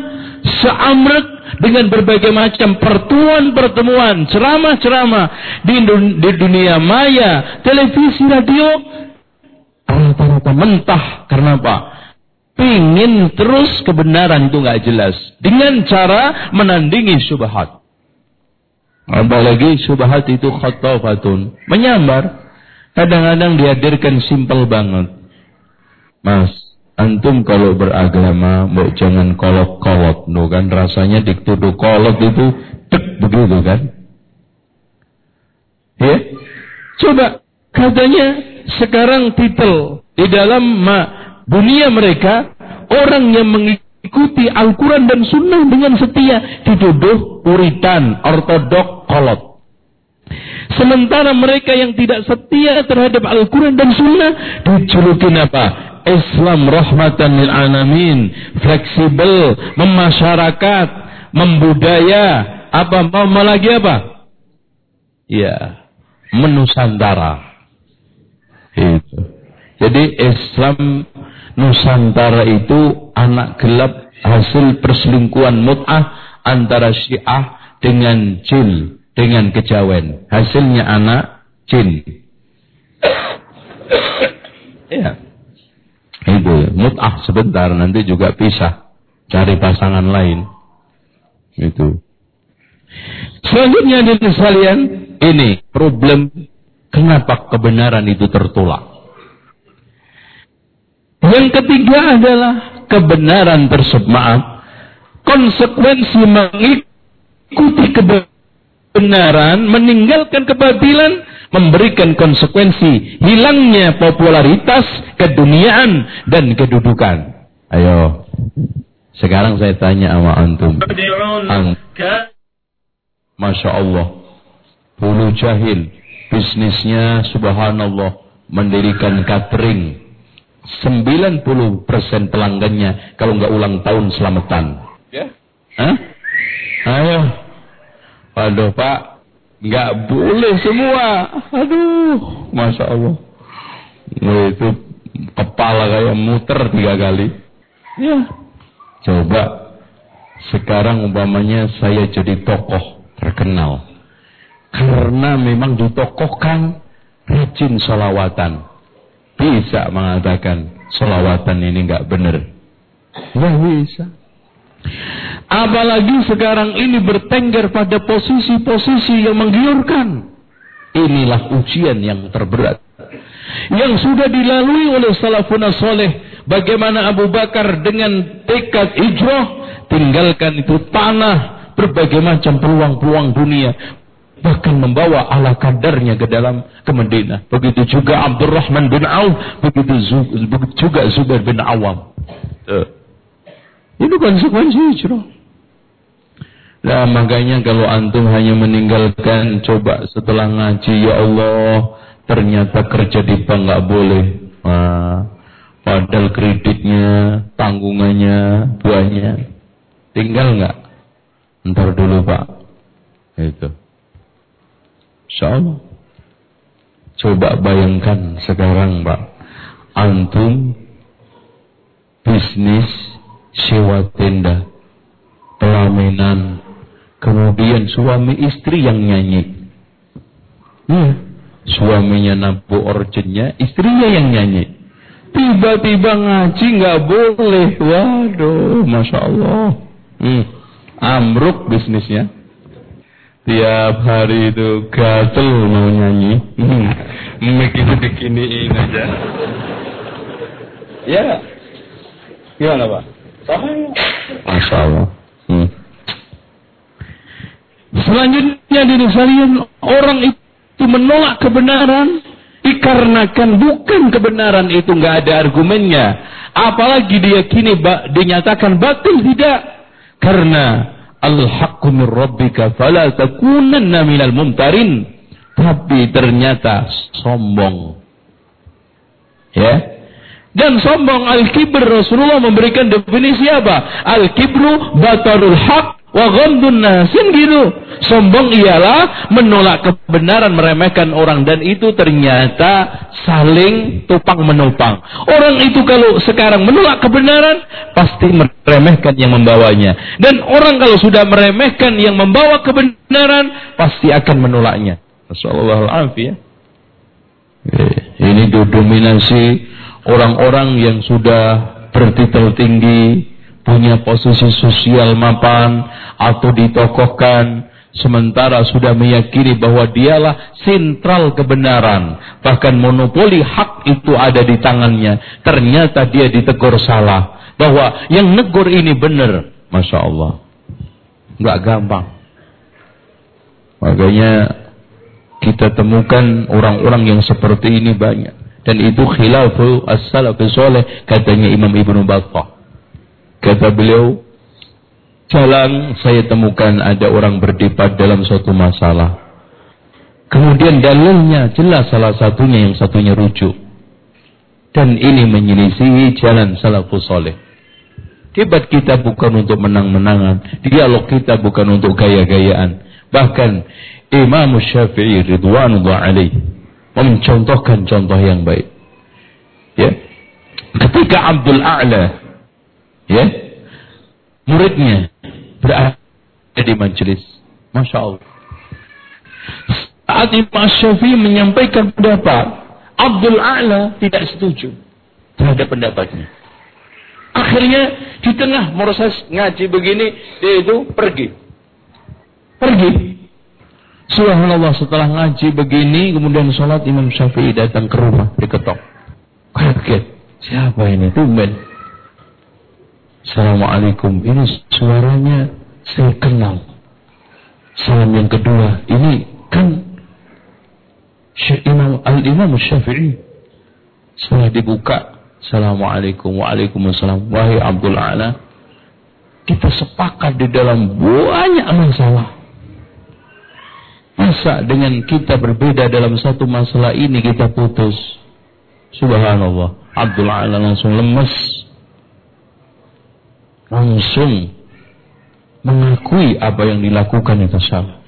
seamrek dengan berbagai macam pertemuan-pertemuan, ceramah-ceramah di, di dunia maya, televisi, radio, rata-rata mentah. Karena apa? Pingin terus kebenaran itu nggak jelas dengan cara menandingi syubhat. Apalagi subhat itu khotofatun. Menyambar. Kadang-kadang dihadirkan simpel banget. Mas, antum kalau beragama, mau jangan kolot-kolot. No, kan rasanya dituduh kolot itu tek begitu kan. Ya? Coba katanya sekarang titel di dalam ma, dunia mereka orang yang mengikuti ikuti Al-Quran dan Sunnah dengan setia dituduh uritan, ortodok, kolot. Sementara mereka yang tidak setia terhadap Al-Quran dan Sunnah dijulukin apa? Islam rahmatan lil alamin, fleksibel, memasyarakat, membudaya, apa mau lagi apa? Ya, menusantara. Itu. Jadi Islam Nusantara itu anak gelap hasil perselingkuhan mut'ah antara Syiah dengan jin, dengan kejawen. Hasilnya anak jin. ya. Itu mut'ah sebentar nanti juga pisah cari pasangan lain. Itu. Selanjutnya di sekalian, ini problem kenapa kebenaran itu tertolak. Yang ketiga adalah kebenaran tersebut. Maaf, konsekuensi mengikuti kebenaran, meninggalkan kebatilan, memberikan konsekuensi hilangnya popularitas, keduniaan, dan kedudukan. Ayo, sekarang saya tanya sama antum. Masya Allah. Bulu jahil. Bisnisnya subhanallah. Mendirikan catering. 90% pelanggannya kalau nggak ulang tahun selamatan. Ya? Hah? Ayo. Aduh Pak, nggak boleh semua. Aduh, masya Allah. Nah, itu kepala kayak muter tiga kali. Ya. Coba sekarang umpamanya saya jadi tokoh terkenal. Karena memang ditokohkan rajin solawatan. Bisa mengatakan solawatan ini nggak benar. Ya bisa. Apalagi sekarang ini bertengger pada posisi-posisi yang menggiurkan. Inilah ujian yang terberat. Yang sudah dilalui oleh salafun soleh. Bagaimana Abu Bakar dengan tekad hijrah. Tinggalkan itu tanah. Berbagai macam peluang-peluang dunia. Bahkan membawa ala kadarnya ke dalam ke Madinah. Begitu juga Abdurrahman bin Auf. Begitu juga Zubair bin Awam. Itu konsekuensi hijrah. Nah makanya kalau antum hanya meninggalkan coba setelah ngaji ya Allah ternyata kerja di bank nggak boleh. Nah, padahal kreditnya, tanggungannya, buahnya tinggal nggak? Ntar dulu pak. Itu. Insya Allah. Coba bayangkan sekarang pak. Antum bisnis sewa tenda, pelaminan, kemudian suami istri yang nyanyi. Hmm. Suaminya nabu orjennya, istrinya yang nyanyi. Tiba-tiba ngaji nggak boleh. Waduh, masya Allah. Hmm. Amruk bisnisnya. Tiap hari itu gatel mau nyanyi. Hmm. Mik itu dikiniin aja. Ya. Gimana Pak? Masya Allah. Hmm. Selanjutnya orang itu menolak kebenaran dikarenakan bukan kebenaran itu nggak ada argumennya. Apalagi diyakini dinyatakan batil tidak karena al-haqqu min rabbika fala takunanna minal mumtarin. Tapi ternyata sombong. Ya, dan sombong al-kibr Rasulullah memberikan definisi apa? Al-kibru batarul haq wa ghamdun nasin gitu. Sombong ialah menolak kebenaran, meremehkan orang dan itu ternyata saling tupang menopang. Orang itu kalau sekarang menolak kebenaran pasti meremehkan yang membawanya. Dan orang kalau sudah meremehkan yang membawa kebenaran pasti akan menolaknya. Rasulullah Ini dominasi orang-orang yang sudah bertitel tinggi, punya posisi sosial mapan, atau ditokohkan, sementara sudah meyakini bahwa dialah sentral kebenaran, bahkan monopoli hak itu ada di tangannya. Ternyata dia ditegur salah, bahwa yang negur ini benar, masya Allah, nggak gampang. Makanya kita temukan orang-orang yang seperti ini banyak dan itu khilafu as-salaf soleh katanya Imam Ibnu Battah kata beliau jalan saya temukan ada orang berdebat dalam suatu masalah kemudian dalilnya jelas salah satunya yang satunya rujuk dan ini menyelisihi jalan salafus soleh Hebat kita bukan untuk menang-menangan. Dialog kita bukan untuk gaya-gayaan. Bahkan Imam Syafi'i ridwanullah alaih mencontohkan contoh yang baik. Ya. Ketika Abdul A'la ya, muridnya berada di majelis. Masya Allah. Saat Imam Syafi'i menyampaikan pendapat, Abdul A'la tidak setuju terhadap pendapatnya. Akhirnya di tengah proses ngaji begini, dia itu pergi. Pergi. Subhanallah setelah ngaji begini, kemudian sholat Imam Syafi'i datang ke rumah, diketok. Kaget. Siapa ini? Tumben. Assalamualaikum. Ini suaranya saya kenal. Salam yang kedua. Ini kan Imam Al-Imam Syafi'i. Setelah dibuka, Assalamualaikum Waalaikumsalam Wahai Abdul A'la Kita sepakat di dalam banyak masalah Masa dengan kita berbeda dalam satu masalah ini kita putus? Subhanallah. Abdul A'la langsung lemes. Langsung Mengakui apa yang dilakukan itu salah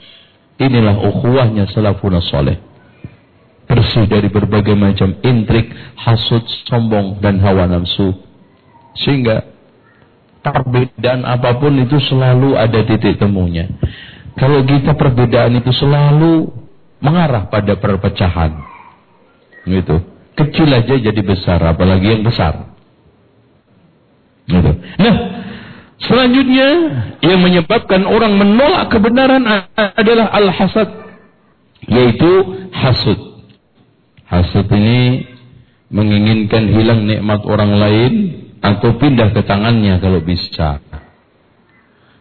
Inilah ukhuwahnya salafun soleh bersih dari berbagai macam intrik, hasut, sombong, dan hawa nafsu. Sehingga perbedaan apa pun itu selalu ada titik temunya. Kalau kita perbedaan itu selalu mengarah pada perpecahan. Gitu. Kecil aja jadi besar, apalagi yang besar. Gitu. Nah, selanjutnya yang menyebabkan orang menolak kebenaran adalah al-hasad, yaitu hasud. Hasud ini menginginkan hilang nikmat orang lain atau pindah ke tangannya kalau bisa.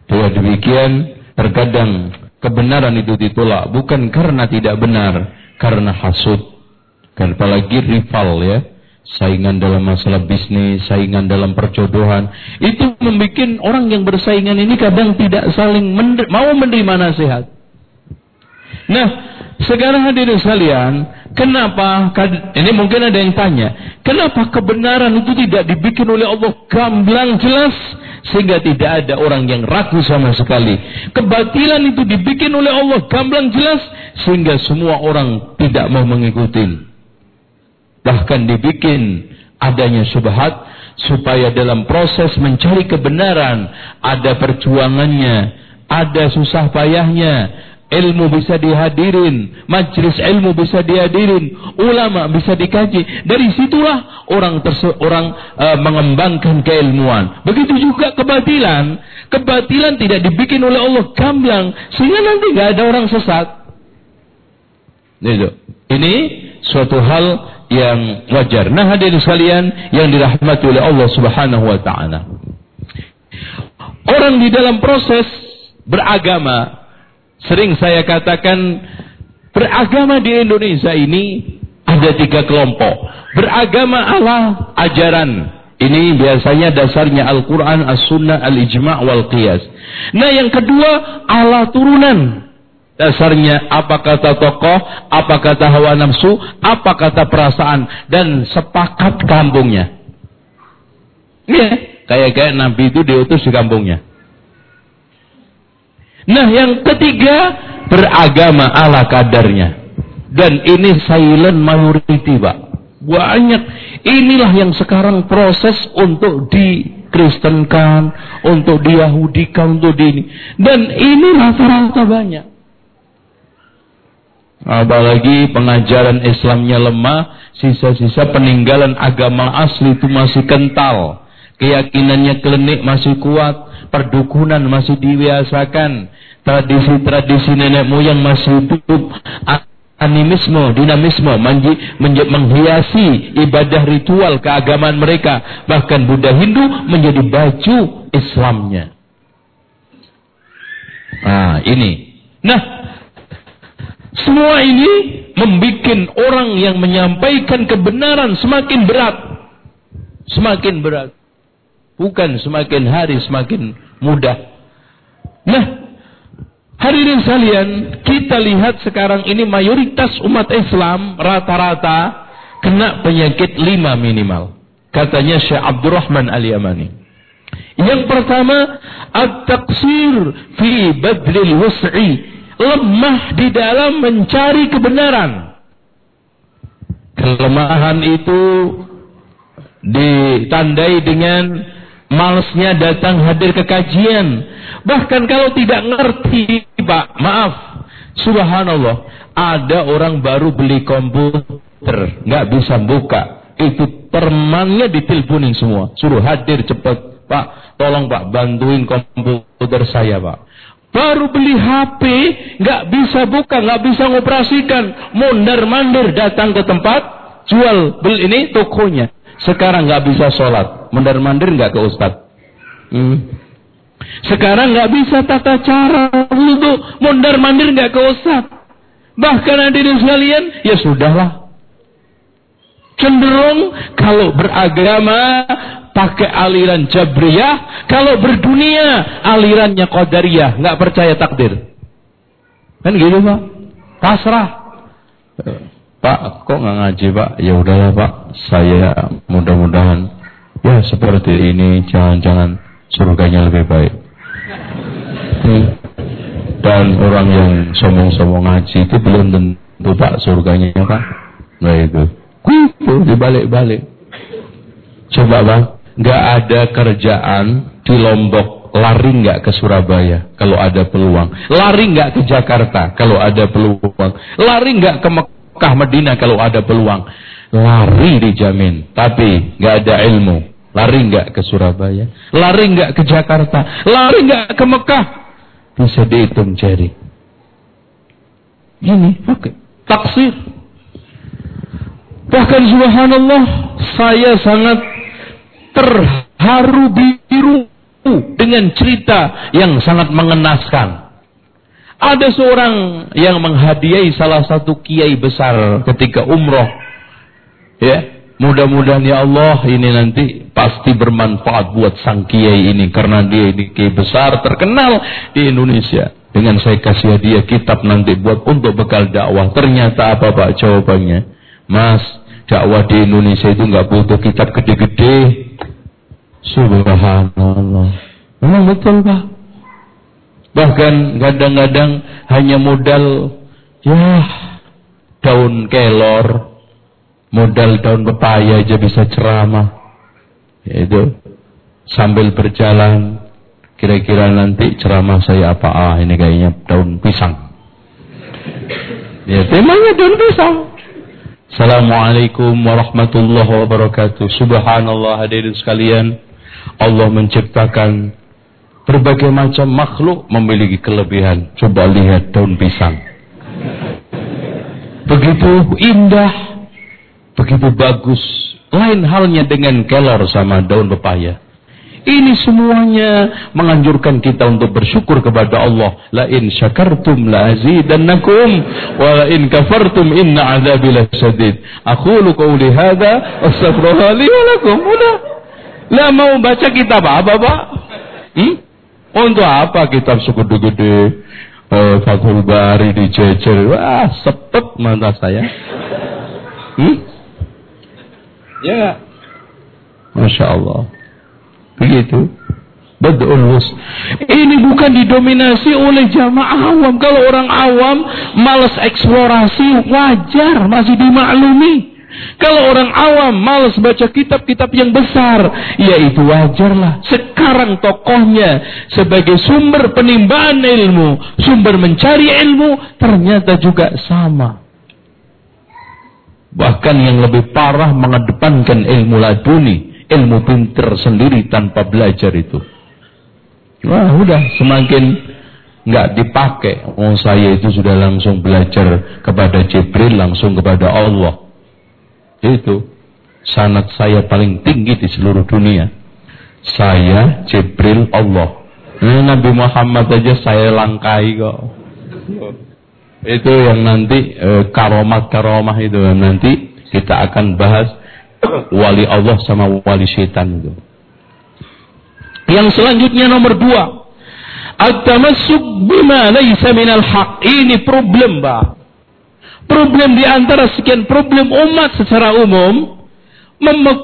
Dengan demikian, terkadang kebenaran itu ditolak bukan karena tidak benar, karena hasud. Dan apalagi rival ya, saingan dalam masalah bisnis, saingan dalam perjodohan, itu membuat orang yang bersaingan ini kadang tidak saling mener mau menerima nasihat. Nah, sekarang hadirin sekalian, kenapa ini mungkin ada yang tanya, kenapa kebenaran itu tidak dibikin oleh Allah gamblang jelas sehingga tidak ada orang yang ragu sama sekali. Kebatilan itu dibikin oleh Allah gamblang jelas sehingga semua orang tidak mau mengikuti. Bahkan dibikin adanya subhat supaya dalam proses mencari kebenaran ada perjuangannya, ada susah payahnya, ilmu bisa dihadirin, majlis ilmu bisa dihadirin, ulama bisa dikaji. Dari situlah orang orang uh, mengembangkan keilmuan. Begitu juga kebatilan. Kebatilan tidak dibikin oleh Allah gamblang sehingga nanti nggak ada orang sesat. Ini suatu hal yang wajar. Nah, hadirin sekalian yang dirahmati oleh Allah Subhanahu wa taala. Orang di dalam proses beragama Sering saya katakan beragama di Indonesia ini ada tiga kelompok. Beragama Allah ajaran. Ini biasanya dasarnya Al-Quran, As-Sunnah, Al-Ijma' wal Qiyas. Nah yang kedua Allah turunan. Dasarnya apa kata tokoh, apa kata hawa nafsu, apa kata perasaan. Dan sepakat kampungnya. Iya, kayak kayak Nabi itu diutus di kampungnya. Nah yang ketiga beragama ala kadarnya. Dan ini silent majority Pak. Banyak. Inilah yang sekarang proses untuk dikristenkan, untuk diyahudikan, untuk di ini. Dan ini rata-rata banyak. Apalagi pengajaran Islamnya lemah, sisa-sisa peninggalan agama asli itu masih kental. Keyakinannya klinik masih kuat, perdukunan masih dibiasakan, tradisi-tradisi nenek moyang masih hidup. Animisme, dinamisme menghiasi ibadah ritual keagamaan mereka. Bahkan Buddha Hindu menjadi baju Islamnya. Nah ini. Nah semua ini membuat orang yang menyampaikan kebenaran semakin berat. Semakin berat bukan semakin hari semakin mudah nah Hadirin sekalian, kita lihat sekarang ini mayoritas umat Islam rata-rata kena penyakit lima minimal. Katanya Syekh Abdurrahman Al-Yamani. Yang pertama, at-taqsir fi badlil wus'i. Lemah di dalam mencari kebenaran. Kelemahan itu ditandai dengan malesnya datang hadir ke kajian. Bahkan kalau tidak ngerti, Pak, maaf, subhanallah, ada orang baru beli komputer, nggak bisa buka. Itu permannya diteleponin semua. Suruh hadir cepat, Pak, tolong Pak, bantuin komputer saya, Pak. Baru beli HP, nggak bisa buka, nggak bisa ngoperasikan. Mondar-mandir datang ke tempat, jual beli ini tokonya. Sekarang nggak bisa sholat, mundar mandir nggak ke ustad. Hmm. Sekarang nggak bisa tata cara wudhu, mundar mandir nggak ke ustad. Bahkan hadirin sekalian, ya sudahlah. Cenderung kalau beragama pakai aliran Jabriyah, kalau berdunia alirannya Qadariyah, nggak percaya takdir. Kan gitu Pak? Pasrah. Pak, kok nggak ngaji Pak? Ya udahlah Pak, saya mudah-mudahan ya seperti ini, jangan-jangan surganya lebih baik. Hmm. Dan orang yang sombong-sombong ngaji itu belum tentu Pak surganya Pak. Nah itu, itu dibalik-balik. Coba Bang, nggak ada kerjaan di Lombok lari nggak ke Surabaya kalau ada peluang, lari nggak ke Jakarta kalau ada peluang, lari nggak ke Mekah Mekah Madinah kalau ada peluang. Lari dijamin. Tapi nggak ada ilmu. Lari nggak ke Surabaya. Lari nggak ke Jakarta. Lari nggak ke Mekah. Bisa dihitung jari. Ini oke. Taksir. Bahkan subhanallah saya sangat terharu biru dengan cerita yang sangat mengenaskan. Ada seorang yang menghadiahi salah satu kiai besar ketika umroh. Ya, mudah-mudahan ya Allah ini nanti pasti bermanfaat buat sang kiai ini karena dia ini kiai besar terkenal di Indonesia. Dengan saya kasih hadiah kitab nanti buat untuk bekal dakwah. Ternyata apa Pak jawabannya? Mas, dakwah di Indonesia itu nggak butuh kitab gede-gede. Subhanallah. Memang betul Pak. Bahkan kadang-kadang hanya modal ya daun kelor, modal daun pepaya aja bisa ceramah. Itu sambil berjalan kira-kira nanti ceramah saya apa? Ah, ini kayaknya daun pisang. Ya, temanya daun pisang. Assalamualaikum warahmatullahi wabarakatuh. Subhanallah hadirin sekalian. Allah menciptakan Berbagai macam makhluk memiliki kelebihan. Coba lihat daun pisang. Begitu indah, begitu bagus. Lain halnya dengan kelor sama daun pepaya. Ini semuanya menganjurkan kita untuk bersyukur kepada Allah. La in syakartum la azidannakum wa la in kafartum inna azabi lasyadid. Aqulu qawli hadza astaghfirullah li wa lakum. Udah. Lah mau baca kitab apa, Pak? Hmm? Untuk apa kitab segede-gede uh, Fathul Bari dijejer? Wah, sepet mata saya. Hmm? Ya. Masya Allah. Begitu. Badul Ini bukan didominasi oleh jamaah awam. Kalau orang awam malas eksplorasi, wajar, masih dimaklumi. Kalau orang awam malas baca kitab-kitab yang besar, ya itu wajarlah. Sekarang tokohnya sebagai sumber penimbangan ilmu, sumber mencari ilmu, ternyata juga sama. Bahkan yang lebih parah mengedepankan ilmu laduni, ilmu pinter sendiri tanpa belajar itu. Wah, udah semakin nggak dipakai. Oh, saya itu sudah langsung belajar kepada Jibril, langsung kepada Allah. Itu sanat saya paling tinggi di seluruh dunia. Saya Jibril Allah. Ini Nabi Muhammad aja saya langkai kok. Itu yang nanti eh, karomat-karomah itu yang nanti kita akan bahas wali Allah sama wali syaitan itu. Yang selanjutnya nomor dua. At-tamassuk bima laysa minal haq. Ini problem, Pak. Problem di antara sekian problem umat secara umum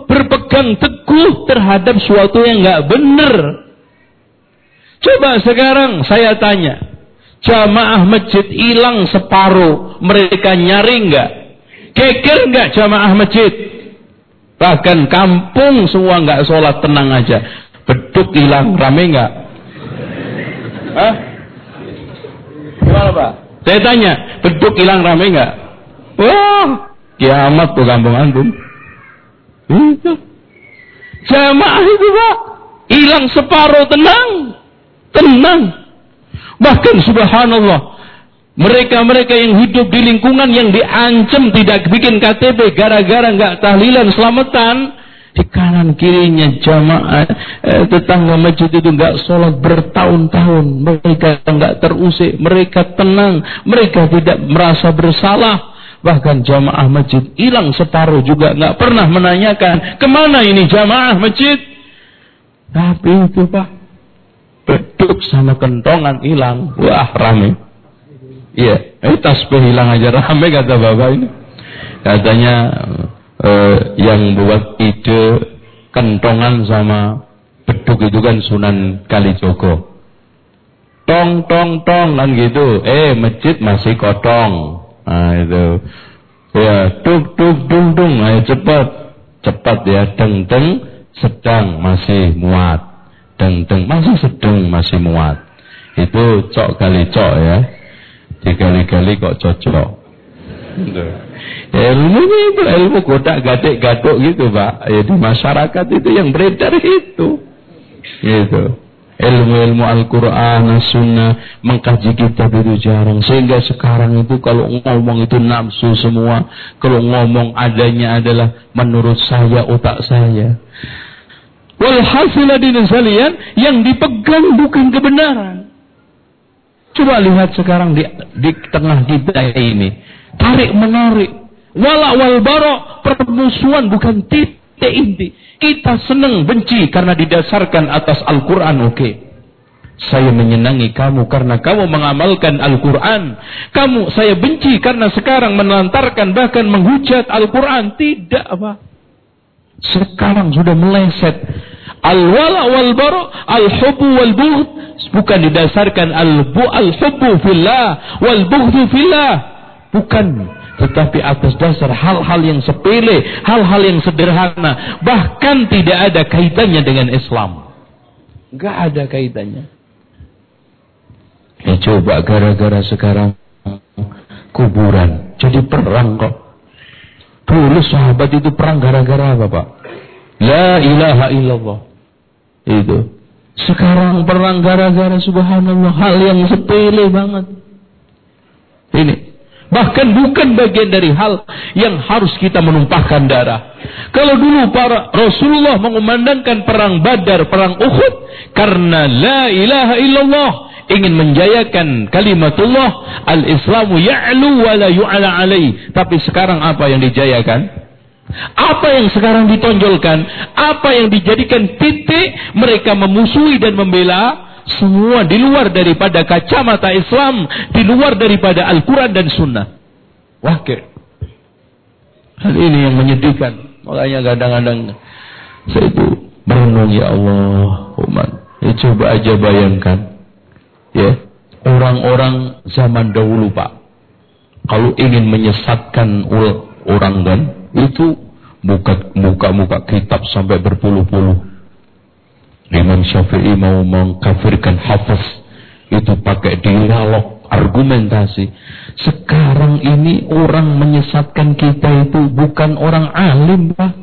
berpegang teguh terhadap suatu yang nggak benar. Coba sekarang saya tanya, jamaah masjid hilang separuh, mereka nyari enggak? Keker enggak jamaah masjid? Bahkan kampung semua enggak sholat tenang aja. Beduk hilang, rame enggak? Hah? Gimana Pak? Saya tanya, beduk hilang rame enggak? Wah, kiamat tuh kampung antum. Itu. Jamaah itu Pak. Hilang separuh tenang. Tenang. Bahkan subhanallah. Mereka-mereka yang hidup di lingkungan yang diancam tidak bikin KTP gara-gara nggak tahlilan selamatan di kanan kirinya jamaah eh, tetangga masjid itu nggak sholat bertahun-tahun. Mereka nggak terusik mereka tenang mereka tidak merasa bersalah. Bahkan jamaah masjid hilang separuh juga nggak pernah menanyakan ke mana ini jamaah masjid? Tapi itu pak beduk sama kentongan hilang. Wah rame. Iya eh tasbih hilang aja rame kata bapak ini. Katanya eh, yang buat ide kentongan sama beduk itu kan Sunan Kalijogo. Tong tong tong kan gitu. Eh masjid masih kotong. Nah itu. Ya, tuk tuk dung dung, ayo cepat. Cepat ya, deng deng sedang masih muat. Deng deng masih sedang masih muat. Itu cok kali cok ya. Dikali-kali kok cocok. Ilmu itu ilmu kotak gadek gadok gitu pak. Ya di masyarakat itu yang beredar itu. Gitu. Ilmu-ilmu Al-Quran, Sunnah, mengkaji kitab itu jarang. Sehingga sekarang itu kalau ngomong itu nafsu semua. Kalau ngomong adanya adalah menurut saya, otak saya. Walhasil sekalian, yang dipegang bukan kebenaran. Coba lihat sekarang di, di tengah kita ini. Tarik menarik Wala wal barok permusuhan bukan titik inti. Kita senang benci karena didasarkan atas Al-Quran oke. Okay. Saya menyenangi kamu karena kamu mengamalkan Al-Quran. Kamu saya benci karena sekarang menelantarkan bahkan menghujat Al-Quran. Tidak apa. Sekarang sudah meleset. Al-wala wal bara, al-hubu wal bughd bukan didasarkan al-bu al-hubbu fillah wal fillah. Bukan tetapi atas dasar hal-hal yang sepele, hal-hal yang sederhana, bahkan tidak ada kaitannya dengan Islam. Enggak ada kaitannya. Ya coba gara-gara sekarang kuburan jadi perang kok. Dulu sahabat itu perang gara-gara apa, Pak? La ilaha illallah. Itu. Sekarang perang gara-gara subhanallah hal yang sepele banget. Ini Bahkan bukan bagian dari hal yang harus kita menumpahkan darah. Kalau dulu para Rasulullah mengumandangkan perang Badar, perang Uhud karena la ilaha illallah ingin menjayakan kalimatullah al-islamu ya'lu wa la yu'ala alai. Tapi sekarang apa yang dijayakan? Apa yang sekarang ditonjolkan? Apa yang dijadikan titik mereka memusuhi dan membela? Semua di luar daripada kacamata Islam, di luar daripada Al-Quran dan Sunnah. Wakil. Hal ini yang menyedihkan. Makanya kadang-kadang saya itu merenung ya Allah, umat. Ya coba aja bayangkan. Ya, orang-orang zaman dahulu Pak. Kalau ingin menyesatkan orang kan, itu buka muka-muka kitab sampai berpuluh-puluh Imam Syafi'i mau mengkafirkan Hafiz itu pakai dialog, argumentasi. Sekarang ini orang menyesatkan kita itu bukan orang alim, Pak.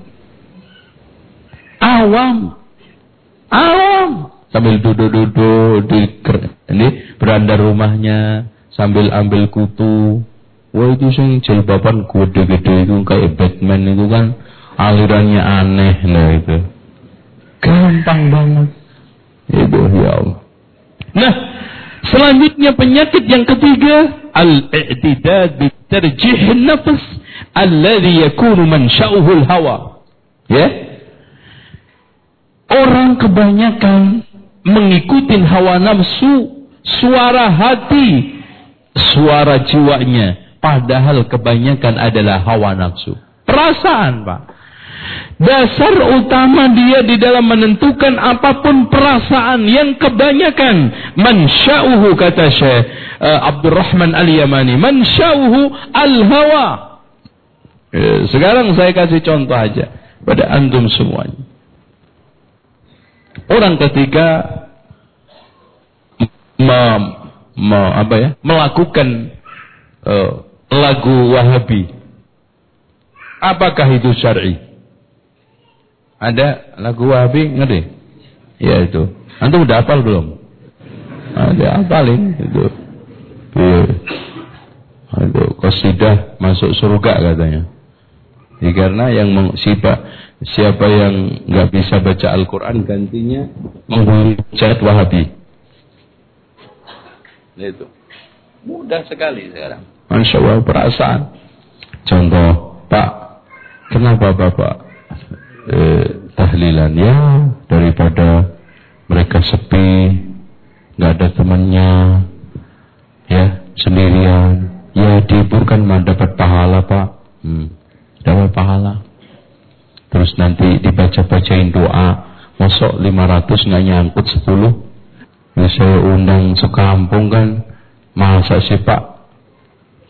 Awam. Awam. Sambil duduk-duduk di ini beranda rumahnya sambil ambil kutu. Wah itu sih jilbaban gede-gede itu kayak Batman itu kan alirannya aneh nah itu. Gampang banget. Itu ya Allah. Nah, selanjutnya penyakit yang ketiga, al-i'tidad bi tarjih nafs alladhi yakunu mansha'uhu al-hawa. Ya. Orang kebanyakan mengikuti hawa nafsu, suara hati, suara jiwanya, padahal kebanyakan adalah hawa nafsu. Perasaan, Pak. Dasar utama dia di dalam menentukan apa pun perasaan yang kebanyakan mansya'uhu kata Syekh uh, Abdurrahman Al-Yamani mansya'uhu al-hawa. Ya, sekarang saya kasih contoh aja pada antum semuanya. Orang ketika me, me, apa ya, melakukan uh, lagu Wahabi, apakah itu syar'i? Ada lagu Wahabi ngerti? Ya itu. Antum udah hafal belum? Ada hafalin itu. Iya. Itu kosidah masuk surga katanya. Ya, karena yang siapa siapa yang nggak bisa baca Al-Quran gantinya menghujat Wahabi. Nah, itu mudah sekali sekarang. Masya Allah perasaan. Contoh, Pak, kenapa Bapak eh, tahlilan ya daripada mereka sepi nggak ada temannya ya sendirian. Ya dihiburkan mah dapat pahala pak. Hmm, dapat pahala. Terus nanti dibaca-bacain doa masuk 500 nggak nyangkut 10 ya undang sekampung kan masa sih pak?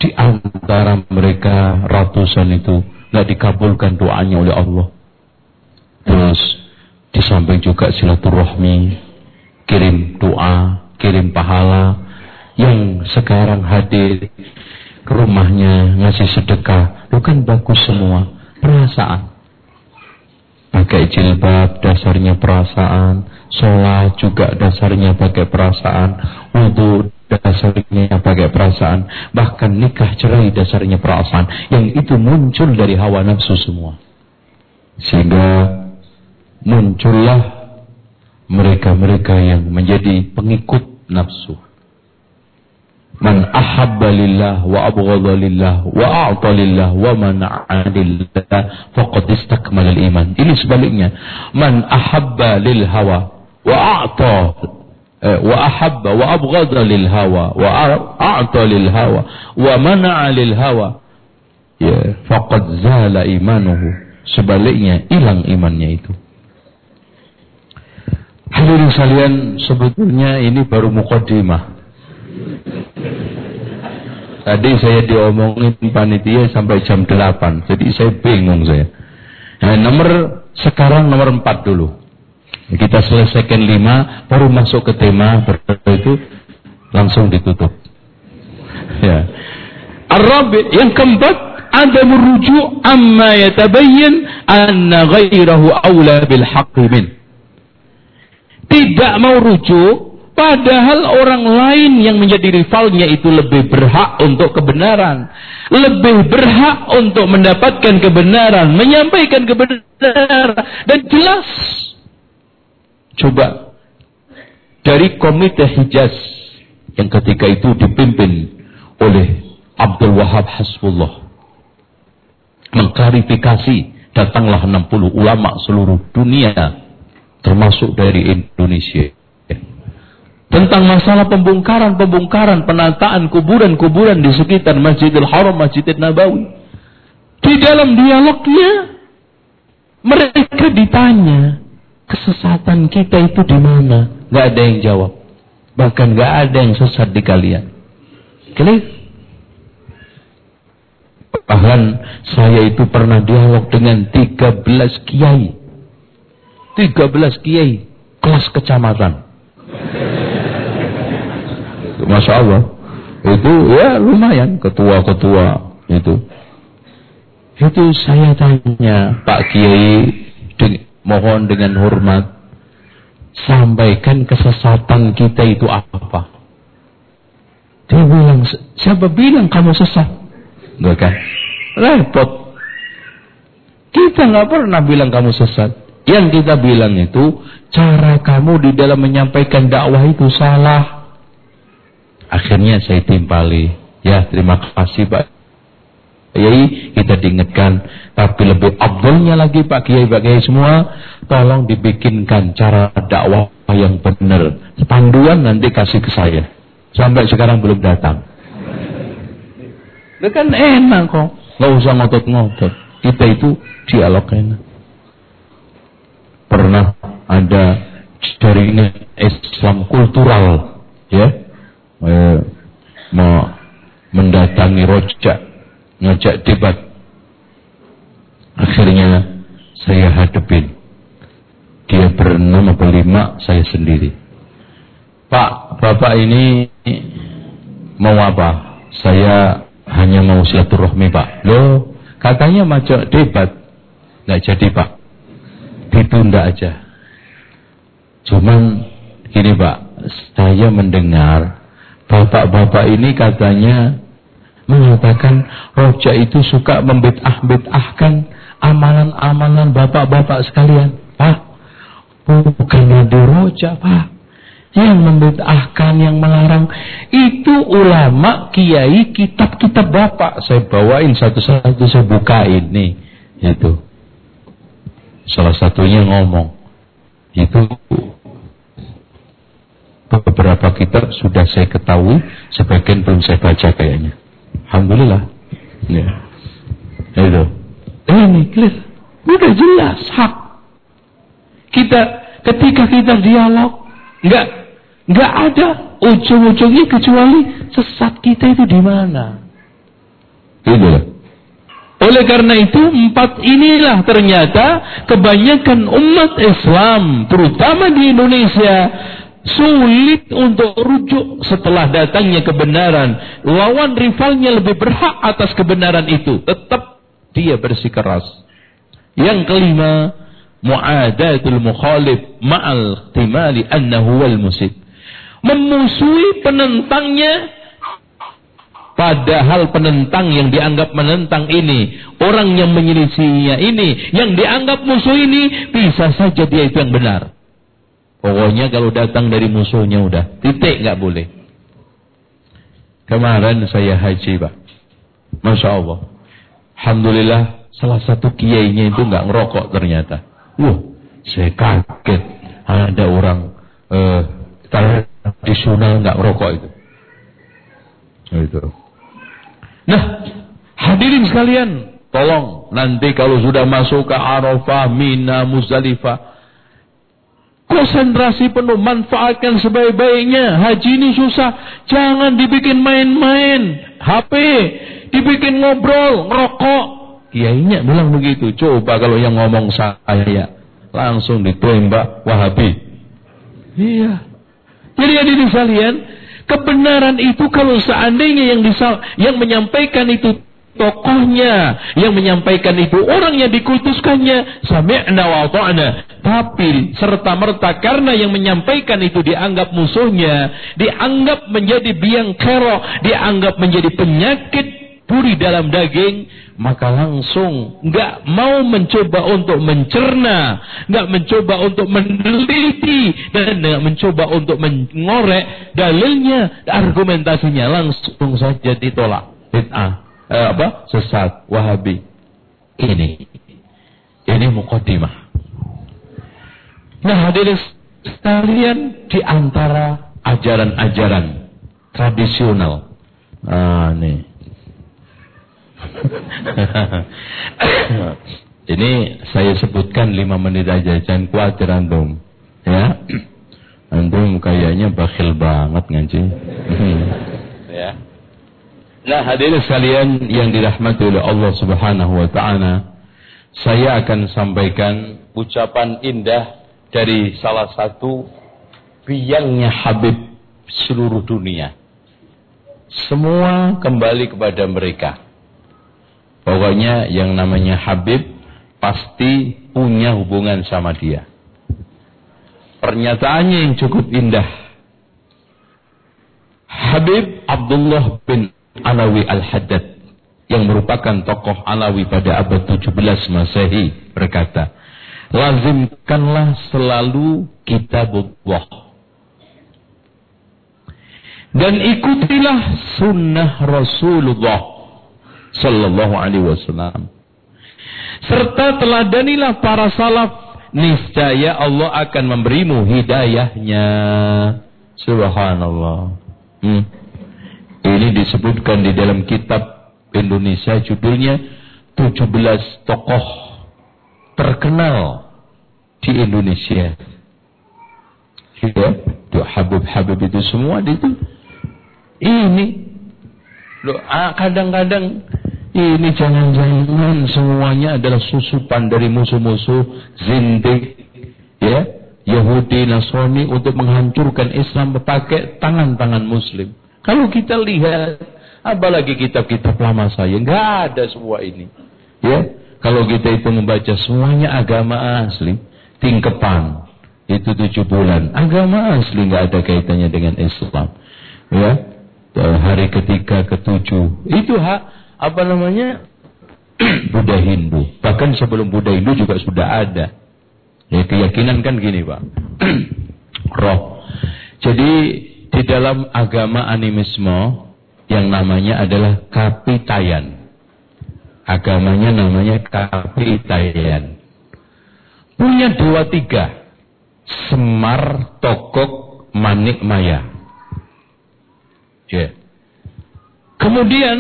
Di antara mereka ratusan itu nggak dikabulkan doanya oleh Allah Terus di samping juga silaturahmi, kirim doa, kirim pahala yang sekarang hadir ke rumahnya ngasih sedekah, itu kan bagus semua, perasaan. Pakai jilbab dasarnya perasaan, sholat juga dasarnya pakai perasaan, wudhu dasarnya pakai perasaan, bahkan nikah cerai dasarnya perasaan, yang itu muncul dari hawa nafsu semua. Sehingga muncullah mereka-mereka yang menjadi pengikut nafsu. Man ahabba lillah wa abghadha lillah wa a'ta lillah wa mana'a lillah faqad istakmala al-iman. Ini sebaliknya. Man ahabba lil hawa wa a'ta eh, wa ahabba wa abghadha lil hawa wa a'ta lil hawa wa mana'a lil hawa ya faqad zala imanuhu. Sebaliknya hilang imannya itu. Hadirin sekalian, sebetulnya ini baru mukodimah. Tadi saya diomongin panitia sampai jam 8, jadi saya bingung saya. Nah, nomor sekarang nomor 4 dulu. Kita selesaikan 5, baru masuk ke tema itu langsung ditutup. Ya. Arabi yang keempat ada merujuk amma yatabayyan anna ghairahu awla bil haqqi min tidak mau rujuk, padahal orang lain yang menjadi rivalnya itu lebih berhak untuk kebenaran, lebih berhak untuk mendapatkan kebenaran, menyampaikan kebenaran. Dan jelas. Coba dari komite Hijaz yang ketika itu dipimpin oleh Abdul Wahab Hasbullah. Mengklarifikasi datanglah 60 ulama seluruh dunia termasuk dari Indonesia. Tentang masalah pembongkaran-pembongkaran, penataan kuburan-kuburan di sekitar Masjidil Haram, Masjidil Nabawi. Di dalam dialognya, mereka ditanya, kesesatan kita itu di mana? Gak ada yang jawab. Bahkan gak ada yang sesat di kalian. Clear? Bahkan saya itu pernah dialog dengan 13 kiai 13 kiai kelas kecamatan. Masya Allah. Itu ya lumayan ketua-ketua itu. Itu saya tanya Pak Kiai mohon dengan hormat sampaikan kesesatan kita itu apa. Dia bilang, siapa bilang kamu sesat? Enggak kan? Repot. Kita nggak pernah bilang kamu sesat. Yang kita bilang itu cara kamu di dalam menyampaikan dakwah itu salah. Akhirnya saya timpali. Ya, terima kasih Pak Kiai, kita diingatkan. Tapi lebih abdulnya lagi Pak Kiai, Pak Kiai semua, tolong dibikinkan cara dakwah yang benar. Panduan nanti kasih ke saya. Sampai sekarang belum datang. Itu kan enak kok. Nggak usah ngotot-ngotot. Kita itu dialog enak. Pernah ada jaringan Islam kultural ya. Eh, mau mendatangi rojak ngajak debat. Akhirnya saya hadepin. Dia berenam atau saya sendiri. Pak Bapak ini mau apa? Saya hanya mau silaturahmi Pak. Loh katanya macam debat. Nggak jadi Pak ditunda aja. Cuman gini Pak, saya mendengar bapak-bapak ini katanya mengatakan roja itu suka membid'ah-bid'ahkan amalan-amalan bapak-bapak sekalian. Pak, bukan di roja Pak. Yang membid'ahkan, yang melarang itu ulama, kiai, kitab-kitab bapak. Saya bawain satu-satu, saya bukain nih. Itu. Salah satunya ngomong. Itu beberapa kitab sudah saya ketahui, sebagian belum saya baca kayaknya. Alhamdulillah. Ya. Itu. Eh, ini clear. Udah jelas hak. Kita ketika kita dialog nggak nggak ada ujung-ujungnya kecuali sesat kita itu di mana. Itu. Oleh karena itu empat inilah ternyata kebanyakan umat Islam terutama di Indonesia sulit untuk rujuk setelah datangnya kebenaran. Lawan rivalnya lebih berhak atas kebenaran itu. Tetap dia bersikeras. Yang kelima, mu'adatul mukhalif ma'al timali annahu wal musib. Memusuhi penentangnya Padahal penentang yang dianggap menentang ini, orang yang menyelisihinya ini, yang dianggap musuh ini, bisa saja dia itu yang benar. Pokoknya kalau datang dari musuhnya udah, titik nggak boleh. Kemarin saya haji pak, masya Allah, alhamdulillah salah satu kiainya itu nggak ngerokok ternyata. Wah, saya kaget ada orang uh, tradisional nggak ngerokok itu. Itu. Nah, hadirin sekalian, tolong nanti kalau sudah masuk ke Arafah, Mina, Muzdalifah, konsentrasi penuh, manfaatkan sebaik-baiknya. Haji ini susah, jangan dibikin main-main. HP, dibikin ngobrol, ngerokok. Kiainya bilang begitu. Coba kalau yang ngomong saya, langsung ditembak Wahabi. Iya. Jadi hadirin sekalian, Kebenaran itu kalau seandainya yang disal, yang menyampaikan itu tokohnya, yang menyampaikan itu orang yang dikultuskannya, sami'na wa ta'na. Tapi serta merta karena yang menyampaikan itu dianggap musuhnya, dianggap menjadi biang kerok, dianggap menjadi penyakit puri dalam daging, maka langsung nggak mau mencoba untuk mencerna, nggak mencoba untuk meneliti dan nggak mencoba untuk mengorek dalilnya, argumentasinya langsung saja ditolak. Bid'ah, eh, apa? Sesat, Wahabi. Ini, ini mukaddimah. Nah hadirin sekalian di antara ajaran-ajaran tradisional. Ah, nih Ini saya sebutkan lima menit aja, jangan khawatir antum. Ya, antum kayaknya bakhil banget ngaji. ya. Nah hadirin sekalian yang dirahmati oleh Allah Subhanahu Wa Taala, saya akan sampaikan ucapan indah dari salah satu biangnya Habib seluruh dunia. Semua kembali kepada mereka. Pokoknya yang namanya Habib pasti punya hubungan sama dia. Pernyataannya yang cukup indah. Habib Abdullah bin Alawi Al-Haddad yang merupakan tokoh Alawi pada abad 17 Masehi berkata, lazimkanlah selalu kitabullah dan ikutilah sunnah Rasulullah Sallallahu Alaihi Wasallam. Serta teladanilah para salaf, niscaya Allah akan memberimu hidayahnya. Subhanallah. Hmm. Ini disebutkan di dalam kitab Indonesia judulnya 17 tokoh terkenal di Indonesia. Ya, Habib-Habib itu semua itu ini loh ah, kadang-kadang ini jangan-jangan semuanya adalah susupan dari musuh-musuh zindik ya Yahudi Nasrani untuk menghancurkan Islam pakai tangan-tangan muslim. Kalau kita lihat apalagi kitab-kitab lama saya nggak ada semua ini. Ya, kalau kita itu membaca semuanya agama asli, tingkepan itu tujuh bulan, agama asli nggak ada kaitannya dengan Islam. Ya, hari ketiga ketujuh itu hak apa namanya Buddha Hindu. Bahkan sebelum Buddha Hindu juga sudah ada. Ya, keyakinan kan gini Pak. Roh. Jadi di dalam agama animisme yang namanya adalah kapitayan. Agamanya namanya kapitayan. Punya dewa tiga. Semar, Tokok, Manik, Maya. Ya. Kemudian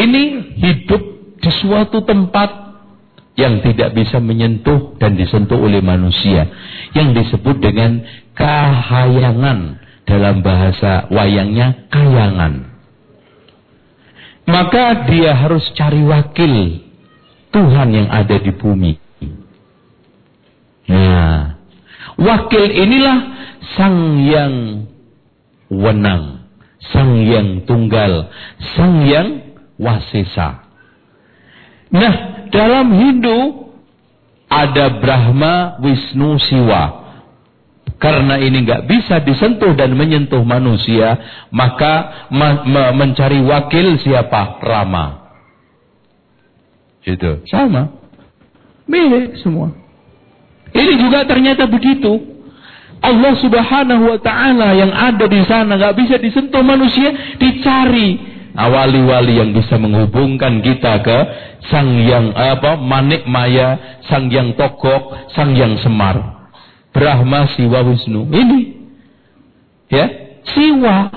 ini hidup di suatu tempat yang tidak bisa menyentuh dan disentuh oleh manusia yang disebut dengan kahayangan dalam bahasa wayangnya kayangan maka dia harus cari wakil Tuhan yang ada di bumi nah wakil inilah sang yang wenang sang yang tunggal sang yang wasesa nah dalam Hindu ada Brahma, Wisnu, Siwa. Karena ini nggak bisa disentuh dan menyentuh manusia, maka mencari wakil siapa? Rama. Itu sama, milik semua. Ini juga ternyata begitu. Allah Subhanahu Wa Taala yang ada di sana nggak bisa disentuh manusia, dicari wali-wali yang bisa menghubungkan kita ke sang yang apa manik maya, sang yang tokok, sang yang semar. Brahma, Siwa, Wisnu. Ini. Ya, Siwa.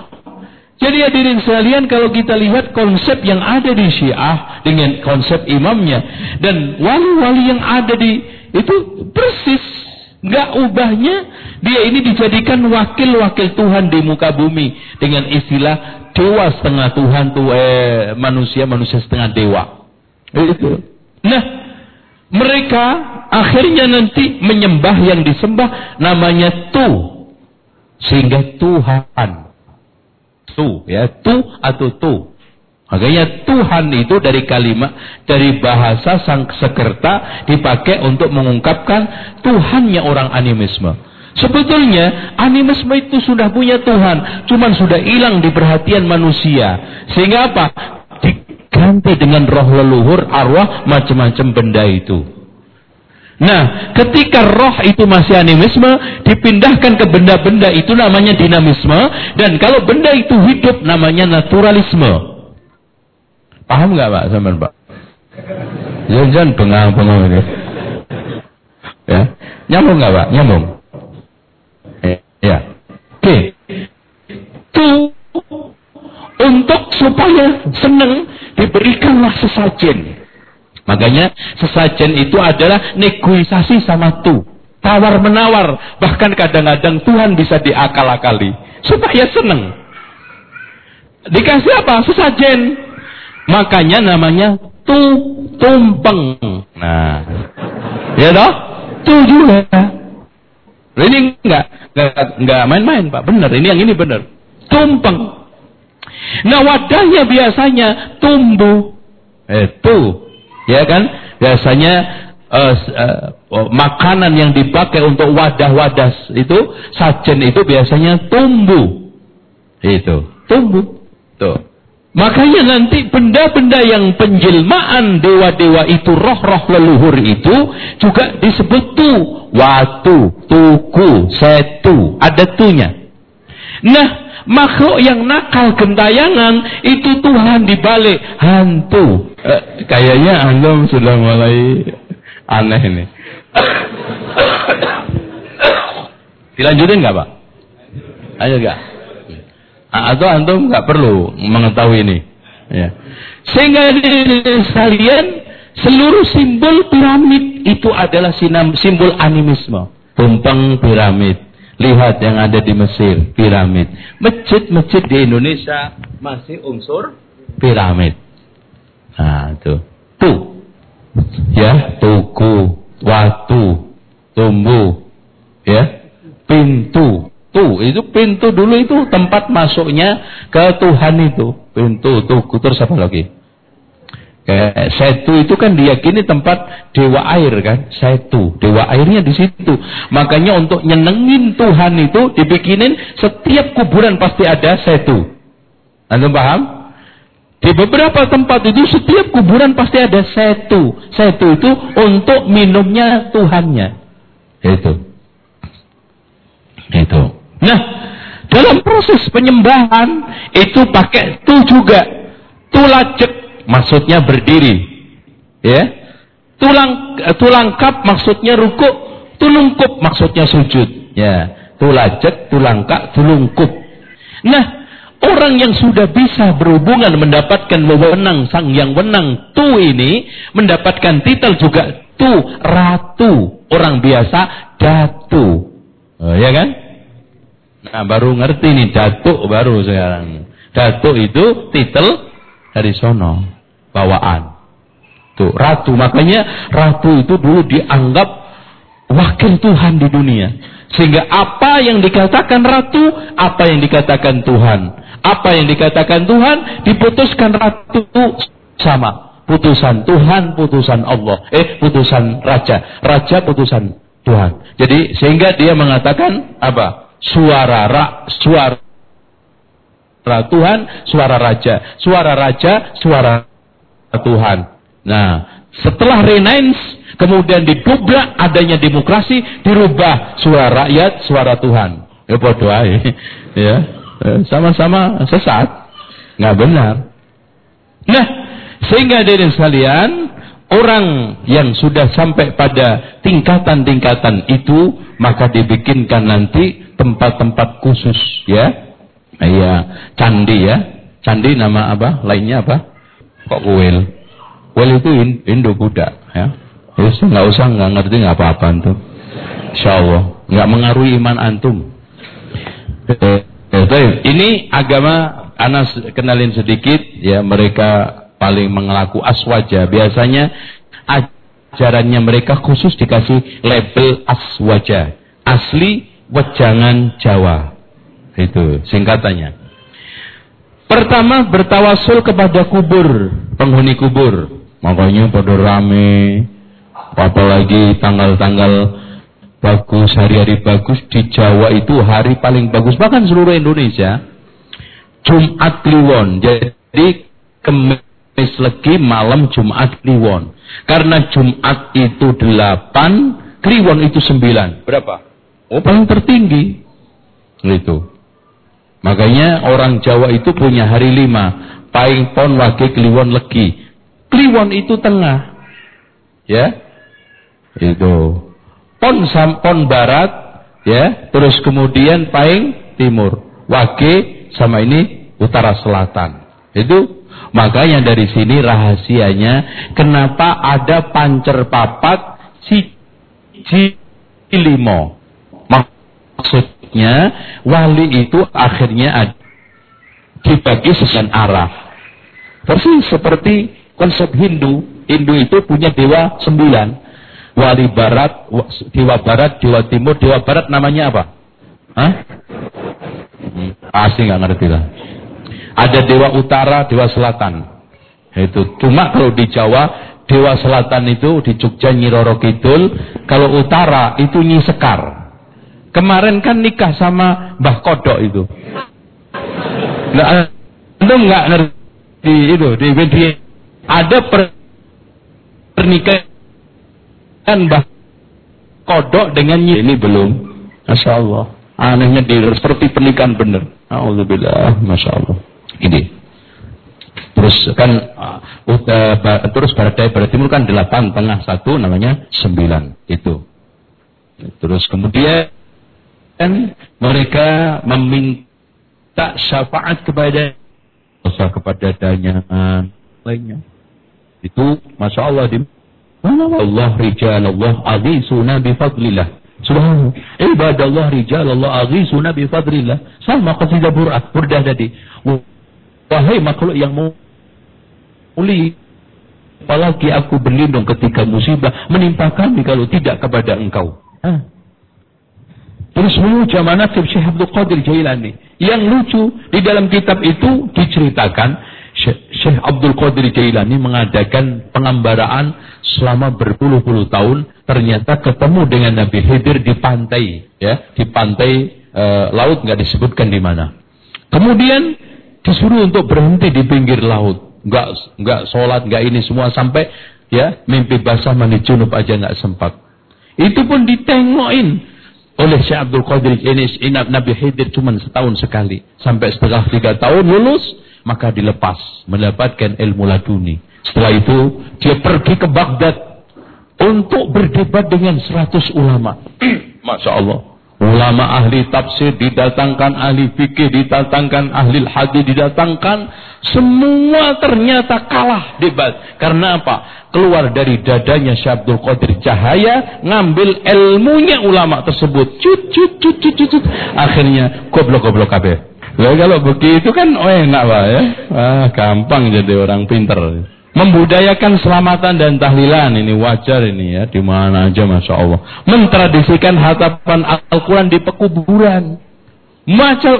Jadi hadirin sekalian kalau kita lihat konsep yang ada di Syiah dengan konsep imamnya dan wali-wali yang ada di itu persis nggak ubahnya dia ini dijadikan wakil-wakil Tuhan di muka bumi dengan istilah dewa setengah Tuhan tuh eh, manusia manusia setengah dewa. Itu. Nah, mereka akhirnya nanti menyembah yang disembah namanya tu. Sehingga Tuhan. Tu ya, tu atau tu. Makanya Tuhan itu dari kalimat, dari bahasa sang sekerta dipakai untuk mengungkapkan Tuhannya orang animisme. Sebetulnya animisme itu sudah punya Tuhan, cuman sudah hilang di perhatian manusia. Sehingga apa? Diganti dengan roh leluhur, arwah, macam-macam benda itu. Nah, ketika roh itu masih animisme, dipindahkan ke benda-benda itu namanya dinamisme, dan kalau benda itu hidup namanya naturalisme. Paham nggak Pak sampean Pak? Jangan bengang-bengang ini. Ya, nyambung nggak Pak? Nyambung. Ya. Oke. Okay. Itu untuk supaya senang diberikanlah sesajen. Makanya sesajen itu adalah negosiasi sama tu. Tawar menawar. Bahkan kadang-kadang Tuhan bisa diakal-akali. Supaya senang. Dikasih apa? Sesajen. Makanya namanya tu tumpeng. Nah. Ya toh? Tu juga. Ini enggak enggak main-main, Pak. Benar, ini yang ini benar. Tumpeng. Nah, wadahnya biasanya tumbuh. Itu, ya kan? Biasanya uh, uh, makanan yang dipakai untuk wadah-wadah itu, sajen itu biasanya tumbuh. Itu, tumbuh. Tuh. Makanya nanti benda-benda yang penjelmaan dewa-dewa itu, roh-roh leluhur itu juga disebut tu, watu, tuku, setu, ada tunya. Nah, makhluk yang nakal gentayangan itu Tuhan dibalik hantu. Eh, kayaknya Anda sudah mulai aneh ini. Dilanjutin nggak Pak? Ayo nggak? Atau antum nggak perlu mengetahui ini. Ya. Sehingga sekalian
Seluruh simbol piramid itu adalah simbol animisme. Tumpeng piramid. Lihat yang ada di Mesir, piramid. Masjid-masjid di Indonesia masih unsur piramid. Nah, itu. Tuh. Ya, tuku, watu, tumbuh, ya, pintu. Tuh, itu pintu dulu itu tempat masuknya ke Tuhan itu. Pintu, tuku, terus apa lagi? Kayak setu itu kan diyakini tempat dewa air kan, setu, dewa airnya di situ. Makanya untuk nyenengin Tuhan itu dibikinin setiap kuburan pasti ada setu. Anda paham? Di beberapa tempat itu setiap kuburan pasti ada setu. Setu itu untuk minumnya Tuhannya. Itu. Itu. Nah, dalam proses penyembahan itu pakai tu juga. Tulajek maksudnya berdiri. Ya. Tulang tulang kap maksudnya rukuk, tulungkup maksudnya sujud. Ya. Tulajek, tulangkak, tulungkup. Nah, orang yang sudah bisa berhubungan mendapatkan wewenang sang yang wenang tu ini mendapatkan titel juga tu ratu orang biasa datu oh, ya kan nah baru ngerti nih datu baru sekarang datu itu titel dari sono bawaan. Tuh, ratu. Makanya ratu itu dulu dianggap wakil Tuhan di dunia. Sehingga apa yang dikatakan ratu, apa yang dikatakan Tuhan. Apa yang dikatakan Tuhan, diputuskan ratu sama. Putusan Tuhan, putusan Allah. Eh, putusan raja. Raja putusan Tuhan. Jadi sehingga dia mengatakan apa? Suara ra, suara Tuhan, suara raja. Suara raja, suara Tuhan. Nah, setelah Renaissance, kemudian didubrak adanya demokrasi, dirubah suara rakyat, suara Tuhan. Ya bodoh ya. Sama-sama sesat. Nggak benar. Nah, sehingga dari sekalian, orang yang sudah sampai pada tingkatan-tingkatan itu, maka dibikinkan nanti tempat-tempat khusus ya Iya, candi ya. Candi nama apa? Lainnya apa? Kok kuil? Kuil itu Indo Buddha ya. Terus nggak usah nggak ngerti nggak apa-apa tuh. Insya Allah nggak mengaruhi iman antum. Eh, ini agama Anas kenalin sedikit ya mereka paling mengelaku aswaja. Biasanya ajarannya mereka khusus dikasih label aswaja. Asli wejangan Jawa. Itu singkatannya. Pertama bertawasul kepada kubur, penghuni kubur. Makanya pada rame, apalagi tanggal-tanggal bagus, hari-hari bagus di Jawa itu hari paling bagus bahkan seluruh Indonesia. Jumat Kliwon. Jadi kemis legi malam Jumat Kliwon. Karena Jumat itu delapan, Kliwon itu sembilan. Berapa? Oh paling tertinggi. Itu. Makanya orang Jawa itu punya hari lima. Paing pon wage kliwon legi. Kliwon itu tengah. Ya. Itu. Pon sampon barat. Ya. Terus kemudian paing timur. Wage sama ini utara selatan. Itu. Makanya dari sini rahasianya. Kenapa ada pancer papat si, si. Maksud Maksudnya wali itu akhirnya dibagi sekian arah. Persis seperti konsep Hindu. Hindu itu punya dewa sembilan. Wali barat, dewa barat, dewa timur, dewa barat namanya apa? Hah? Pasti nggak ngerti lah. Ada dewa utara, dewa selatan. Itu cuma kalau di Jawa dewa selatan itu di Jogja Nyiroro Kidul, kalau utara itu Nyi Sekar. Kemarin kan nikah sama Mbah Kodok itu. Nah, anda nggak ngerti itu di media ada per, pernikahan Mbah Kodok dengan ini belum. Masya Allah. Anehnya di seperti pernikahan benar. Alhamdulillah, Masya Allah. Ini. Terus kan uh, terus Barat Barat Timur kan delapan tengah satu namanya sembilan itu. Terus kemudian dan mereka meminta syafaat kepada dosa kepada danyangan lainnya. Itu Masya Allah di Allah rijal Allah aghisuna bifadlillah. Subhanallah. Ibadallah rijal Allah aghisuna bifadlillah. Sama qasidah burdah, burdah tadi. Wahai makhluk yang muli apalagi aku berlindung ketika musibah menimpa kami kalau tidak kepada engkau. Hah? Terus memuja manakib Syekh Abdul Qadir Jailani. Yang lucu di dalam kitab itu diceritakan Syekh Abdul Qadir Jailani mengadakan pengambaraan selama berpuluh-puluh tahun. Ternyata ketemu dengan Nabi Khidir di pantai ya. Di pantai e, laut nggak disebutkan di mana. Kemudian disuruh untuk berhenti di pinggir laut. Nggak nggak sholat nggak ini semua sampai ya mimpi basah mandi junub aja nggak sempat. Itu pun ditengokin oleh Syekh Abdul Qadir ini Nabi Khidir cuma setahun sekali sampai setelah tiga tahun lulus maka dilepas mendapatkan ilmu laduni. Setelah itu dia pergi ke Baghdad untuk berdebat dengan 100 ulama. Masya Allah. Ulama ahli tafsir didatangkan, ahli fikih didatangkan, ahli hadis didatangkan. Semua ternyata kalah debat. Karena apa? Keluar dari dadanya Syabdul Qadir Cahaya, ngambil ilmunya ulama tersebut. Cut, cut, cut, cut, cut. Akhirnya goblok-goblok kabeh. Lah kalau begitu kan oh enak Pak ya. Ah, gampang jadi orang pinter. Membudayakan selamatan dan tahlilan ini wajar ini ya di mana aja masya Allah. Mentradisikan hatapan Al-Quran di pekuburan. Baca,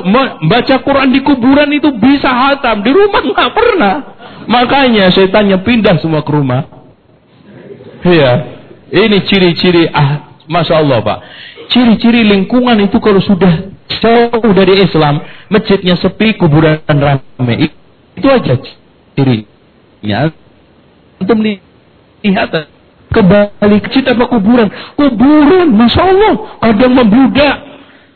baca Quran di kuburan itu bisa hatam di rumah nggak pernah. Makanya setannya pindah semua ke rumah. Iya, ini ciri-ciri ah, masya Allah pak. Ciri-ciri lingkungan itu kalau sudah jauh dari Islam, masjidnya sepi, kuburan ramai. Itu aja cirinya. Untuk lihat ke cita apa kuburan? Kuburan, masya Allah, kadang membludak.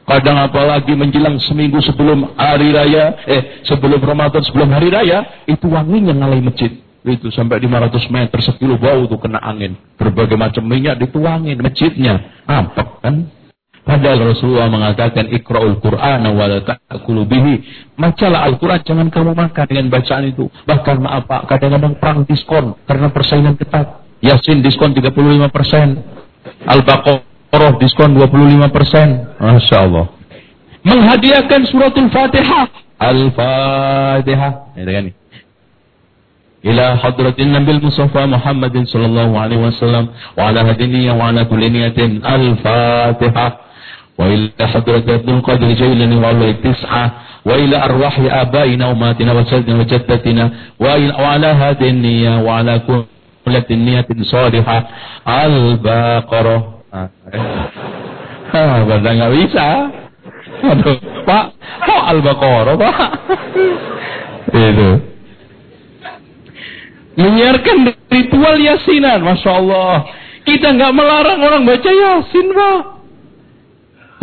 Kadang apalagi menjelang seminggu sebelum hari raya, eh sebelum Ramadan, sebelum hari raya, itu wanginya ngalai masjid. Itu sampai 500 meter, sekilo bau itu kena angin. Berbagai macam minyak dituangin masjidnya. Nampak kan? Padahal Rasulullah mengatakan ikra'ul Qur'an wa la ta'kulu bihi. Bacalah Al-Qur'an jangan kamu makan dengan bacaan itu. Bahkan maaf Pak, kadang-kadang perang diskon karena persaingan ketat. Yasin diskon 35%. Al-Baqarah diskon 25%. Masya Allah. Menghadiahkan suratul Fatihah. Al-Fatihah. Ini kan nih. إلى حضرة النبي المصطفى محمد صلى الله عليه وسلم وعلى هذه النية وعلى كل نية الفاتحة وإلى حضرة ابن القادر جيلاني وعلى التسعة وإلى أرواح آبائنا وأمهاتنا وسيدنا وجدتنا وعلى هذه النية وعلى كل نية صالحة البقرة Ah, pada nggak bisa. Aduh, Pak, kok Al-Baqarah, Pak? Itu. Menyiarkan ritual yasinan, Masya Allah. Kita nggak melarang orang baca yasin, Pak.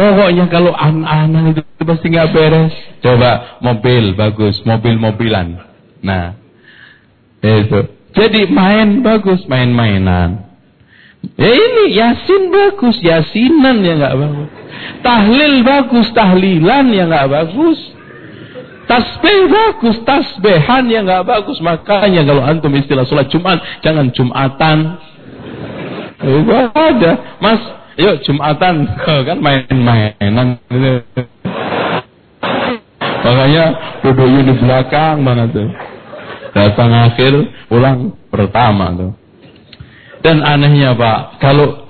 Pokoknya kalau anak-anak itu pasti nggak beres. Coba mobil bagus, mobil-mobilan. Nah, itu. Jadi main bagus, main-mainan. Ya ini yasin bagus, yasinan ya nggak bagus. Tahlil bagus, tahlilan ya nggak bagus. Tasbih bagus, tasbihan ya nggak bagus. Makanya kalau antum istilah sholat Jumat, jangan Jumatan. Ada. Mas, Yuk Jumatan kan main-mainan gitu. Makanya duduknya di belakang mana tuh. Datang akhir, pulang pertama tuh. Dan anehnya Pak, kalau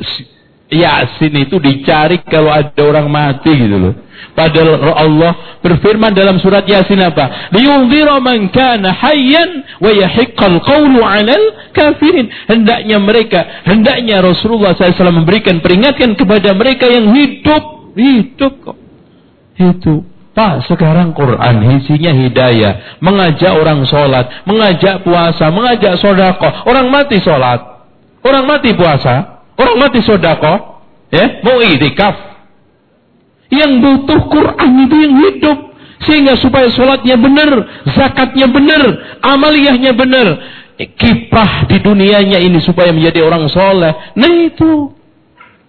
Yasin itu dicari kalau ada orang mati gitu loh. Padahal Allah berfirman dalam surat Yasin apa? Liyunzira man kana hayyan wa yahiqqal qawlu 'alal kafirin. Hendaknya mereka, hendaknya Rasulullah SAW memberikan peringatan kepada mereka yang hidup, hidup kok. Itu. Pak, sekarang Quran isinya hidayah, mengajak orang sholat, mengajak puasa, mengajak sodako. Orang mati sholat, orang mati puasa, Orang mati sodako, ya, mau itikaf. Yang butuh Quran itu yang hidup. Sehingga supaya sholatnya benar, zakatnya benar, amaliyahnya benar. Kiprah di dunianya ini supaya menjadi orang soleh. Nah itu.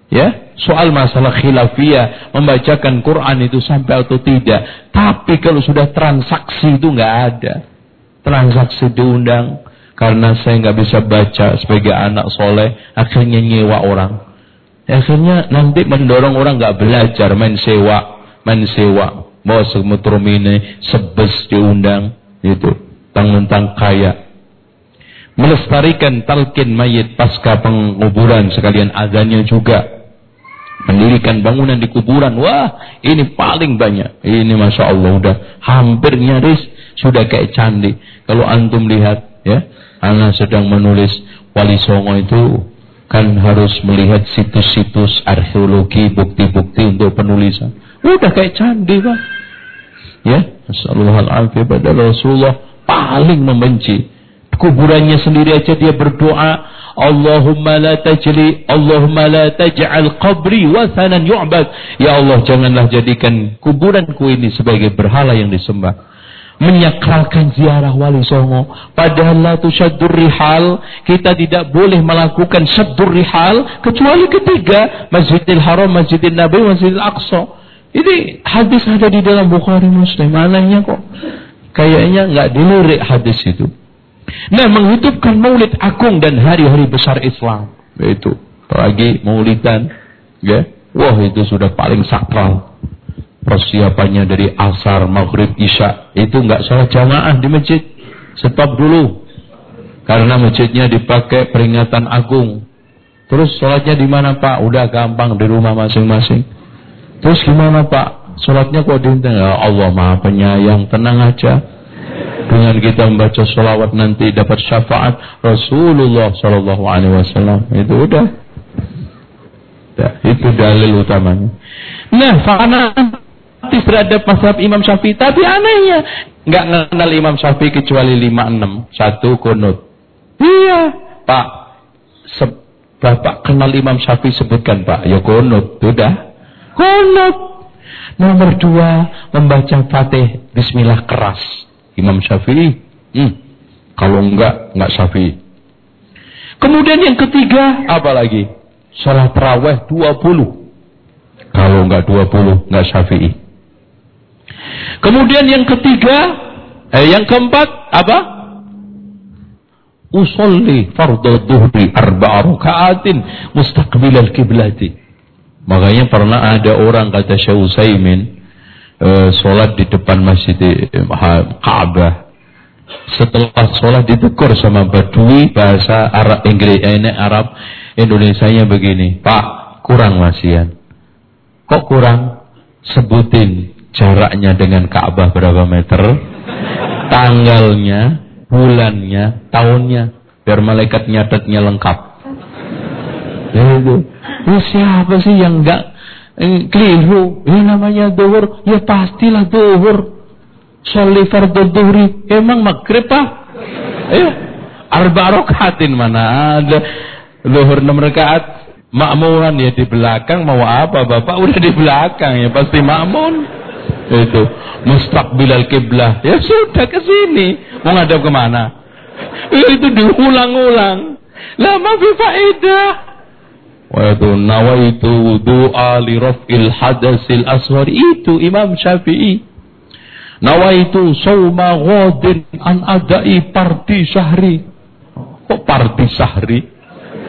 Ya, soal masalah khilafiyah, membacakan Quran itu sampai atau tidak. Tapi kalau sudah transaksi itu nggak ada. Transaksi diundang,
karena saya nggak bisa baca sebagai anak soleh, akhirnya nyewa orang. Akhirnya nanti mendorong orang nggak belajar, main sewa, main sewa. Mau semetrum ini, sebes diundang, itu. Tang-mentang kaya. Melestarikan talkin mayit pasca penguburan sekalian azannya juga mendirikan bangunan di kuburan. Wah, ini paling banyak. Ini Masya Allah udah hampir nyaris sudah kayak candi. Kalau antum lihat ya, anak sedang menulis Wali Songo itu kan harus melihat situs-situs arkeologi, bukti-bukti untuk penulisan. Udah kayak candi, Pak. Ya, Assalamualaikum pada Rasulullah paling membenci. Kuburannya sendiri aja dia berdoa, Allahumma la tajli Allahumma la taj'al qabri wasanan yu'bad. Ya Allah, janganlah jadikan kuburanku ini sebagai berhala yang disembah. Menyakralkan ziarah wali songo. Padahal la tusyaddur rihal. Kita tidak boleh melakukan syaddur rihal. Kecuali ketiga. Masjidil Haram, Masjidil Nabi, Masjidil Aqsa. Ini hadis ada di dalam Bukhari Muslim. Anehnya kok. Kayaknya nggak dilirik hadis itu. Nah, menghidupkan maulid agung dan hari-hari besar Islam. Itu. Pagi maulidan. Ya. Wah, itu sudah paling sakral. Persiapannya dari asar, maghrib, isya. Itu nggak salah jamaah di masjid. Stop dulu. Karena masjidnya dipakai peringatan agung. Terus sholatnya di mana Pak? Udah gampang di rumah masing-masing. Terus gimana Pak? Sholatnya kok di ya Allah maha penyayang, tenang aja dengan kita membaca salawat nanti dapat syafaat Rasulullah Shallallahu Alaihi Wasallam itu udah itu dalil utamanya nah fanatis terhadap mazhab Imam Syafi'i tapi anehnya nggak kenal Imam Syafi'i kecuali lima enam satu kunut iya Pak Bapak kenal Imam Syafi'i sebutkan Pak ya kunut udah kunut nomor dua membaca Fatih Bismillah keras Imam Syafi'i. Hmm. Kalau enggak, enggak Syafi'i. Kemudian yang ketiga, apa lagi? Salat terawih 20. Kalau enggak 20, enggak Syafi'i. Kemudian yang ketiga, eh, yang keempat, apa? Usolli fardhu dhuhri arba'a raka'atin mustaqbilal kiblati. Makanya pernah ada orang kata Syekh Utsaimin, uh, sholat di depan masjid Ka'bah. Setelah sholat ditegur sama Badui bahasa Arab Inggris eh, ini Arab Indonesia nya begini, Pak kurang masian. Kok kurang? Sebutin jaraknya dengan Ka'bah berapa meter, tanggalnya, bulannya, tahunnya, biar malaikat nyatetnya lengkap. Ya itu. siapa sih yang enggak eh, keliru. Ini namanya duhur. Ya pastilah duhur. Sholli fardhu. Emang maghrib pak? Eh, arba mana ada. Duhur enam rakaat. Makmuran ya di belakang mau apa bapak udah di belakang ya pasti makmun itu mustaqbilal kiblah ya sudah ke sini mau ngadap ke mana itu diulang-ulang lama fi faedah itu nawaitu wudu'a li raf'il hadasil aswar itu Imam Syafi'i. Nawaitu sawma ghadin an adai parti syahri. Kok parti syahri?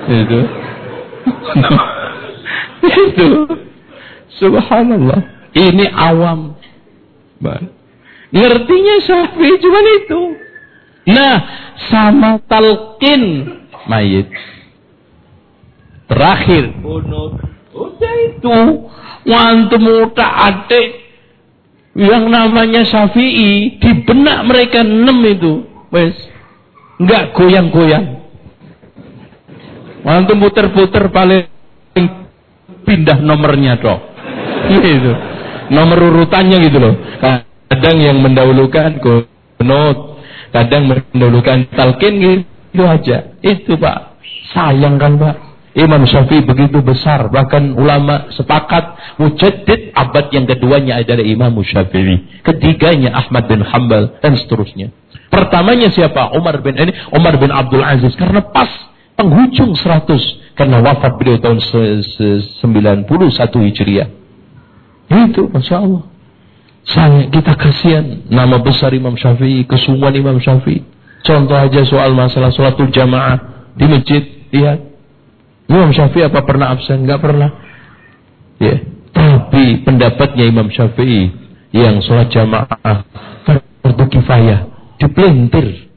Itu. itu. Subhanallah. Ini awam. Ngertinya Syafi'i cuma itu. Nah, sama talqin mayit Terakhir. Udah itu. Wantum utak adik. Yang namanya Syafi'i. Di benak mereka enam itu. Wes. Enggak goyang-goyang. Wantum puter-puter paling pindah nomornya dok. Gitu. Nomor urutannya gitu loh. Kadang yang mendahulukan kunut. Kadang mendahulukan talqin gitu aja. Itu pak. Sayang kan pak. Imam Syafi'i begitu besar. Bahkan ulama sepakat mujaddid abad yang keduanya adalah Imam Syafi'i. Ketiganya Ahmad bin Hambal dan seterusnya. Pertamanya siapa? Umar bin ini Umar bin Abdul Aziz karena pas penghujung 100 karena wafat beliau tahun 91 Hijriah. Itu Masya Allah. Saya kita kasihan nama besar Imam Syafi'i, kesungguhan Imam Syafi'i. Contoh aja soal masalah sholat jamaah di masjid, lihat. Imam Syafi'i apa pernah absen? Enggak pernah. Ya. Tapi pendapatnya Imam Syafi'i yang sholat jamaah fardu kifayah dipelintir.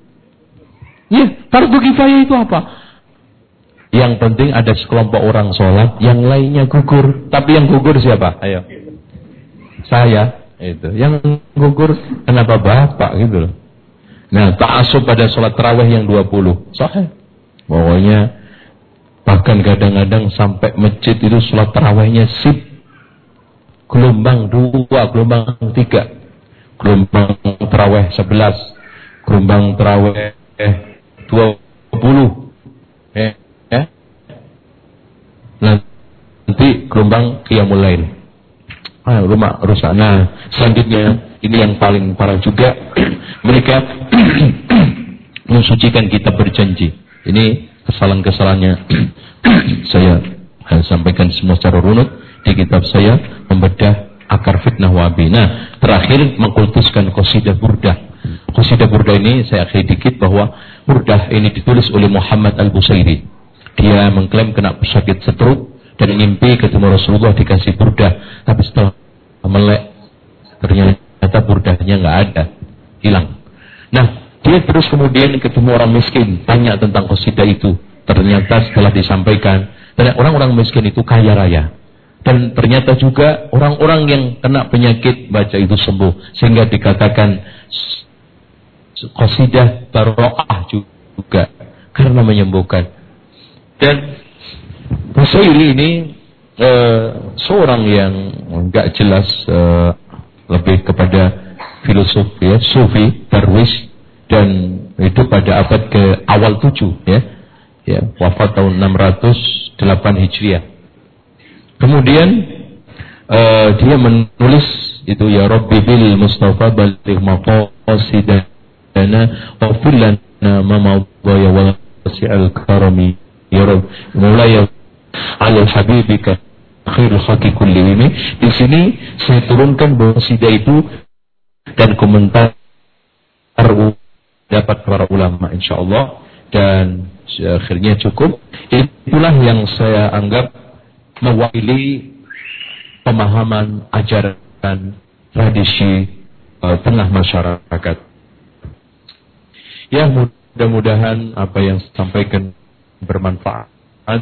Ya, fardu kifayah itu apa? Yang penting ada sekelompok orang sholat, yang lainnya gugur. Tapi yang gugur siapa? Ayo. Saya. Itu. Yang gugur kenapa bapak gitu loh. Nah, ta'asub pada sholat terawih yang 20. Sahih. Pokoknya bahkan kadang-kadang sampai masjid itu sholat terawihnya sip. Gelombang dua, gelombang tiga. Gelombang terawih sebelas. Gelombang terawih dua puluh. Eh, eh. Nanti gelombang qiyamul lain. Ah, rumah rusak. Nah, selanjutnya ini yang paling parah juga. Mereka mensucikan kita berjanji. Ini kesalahan-kesalahannya saya sampaikan semua secara runut di kitab saya membedah akar fitnah wabi. Nah, terakhir mengkultuskan qasidah burdah. Qasidah burdah ini saya akhiri dikit bahwa burdah ini ditulis oleh Muhammad Al-Busairi. Dia mengklaim kena sakit stroke dan mimpi ketemu Rasulullah dikasih burdah. Tapi setelah melek ternyata burdahnya nggak ada, hilang. Nah, dia terus kemudian ketemu orang miskin, tanya tentang qasidah itu. Ternyata setelah disampaikan, dan orang-orang miskin itu kaya raya. Dan ternyata juga orang-orang yang kena penyakit baca itu sembuh. Sehingga dikatakan qasidah baro'ah juga. Karena menyembuhkan. Dan Busairi ini uh, seorang yang nggak jelas uh, lebih kepada filosof ya, sufi, darwis dan hidup pada abad ke awal 7 ya. Ya, wafat tahun 608 Hijriah. Kemudian uh, dia menulis itu ya Rabbi bil Mustafa baligh maqasidana wa lana ma mawdaya wa wasi'al karami ya Rabb mulai ala habibika khairul khalqi kullihim di sini saya turunkan bahwa sida itu dan komentar dapat para ulama insya Allah dan akhirnya cukup. Itulah yang saya anggap mewakili pemahaman ajaran tradisi uh, tengah masyarakat. Ya mudah-mudahan apa yang sampaikan bermanfaat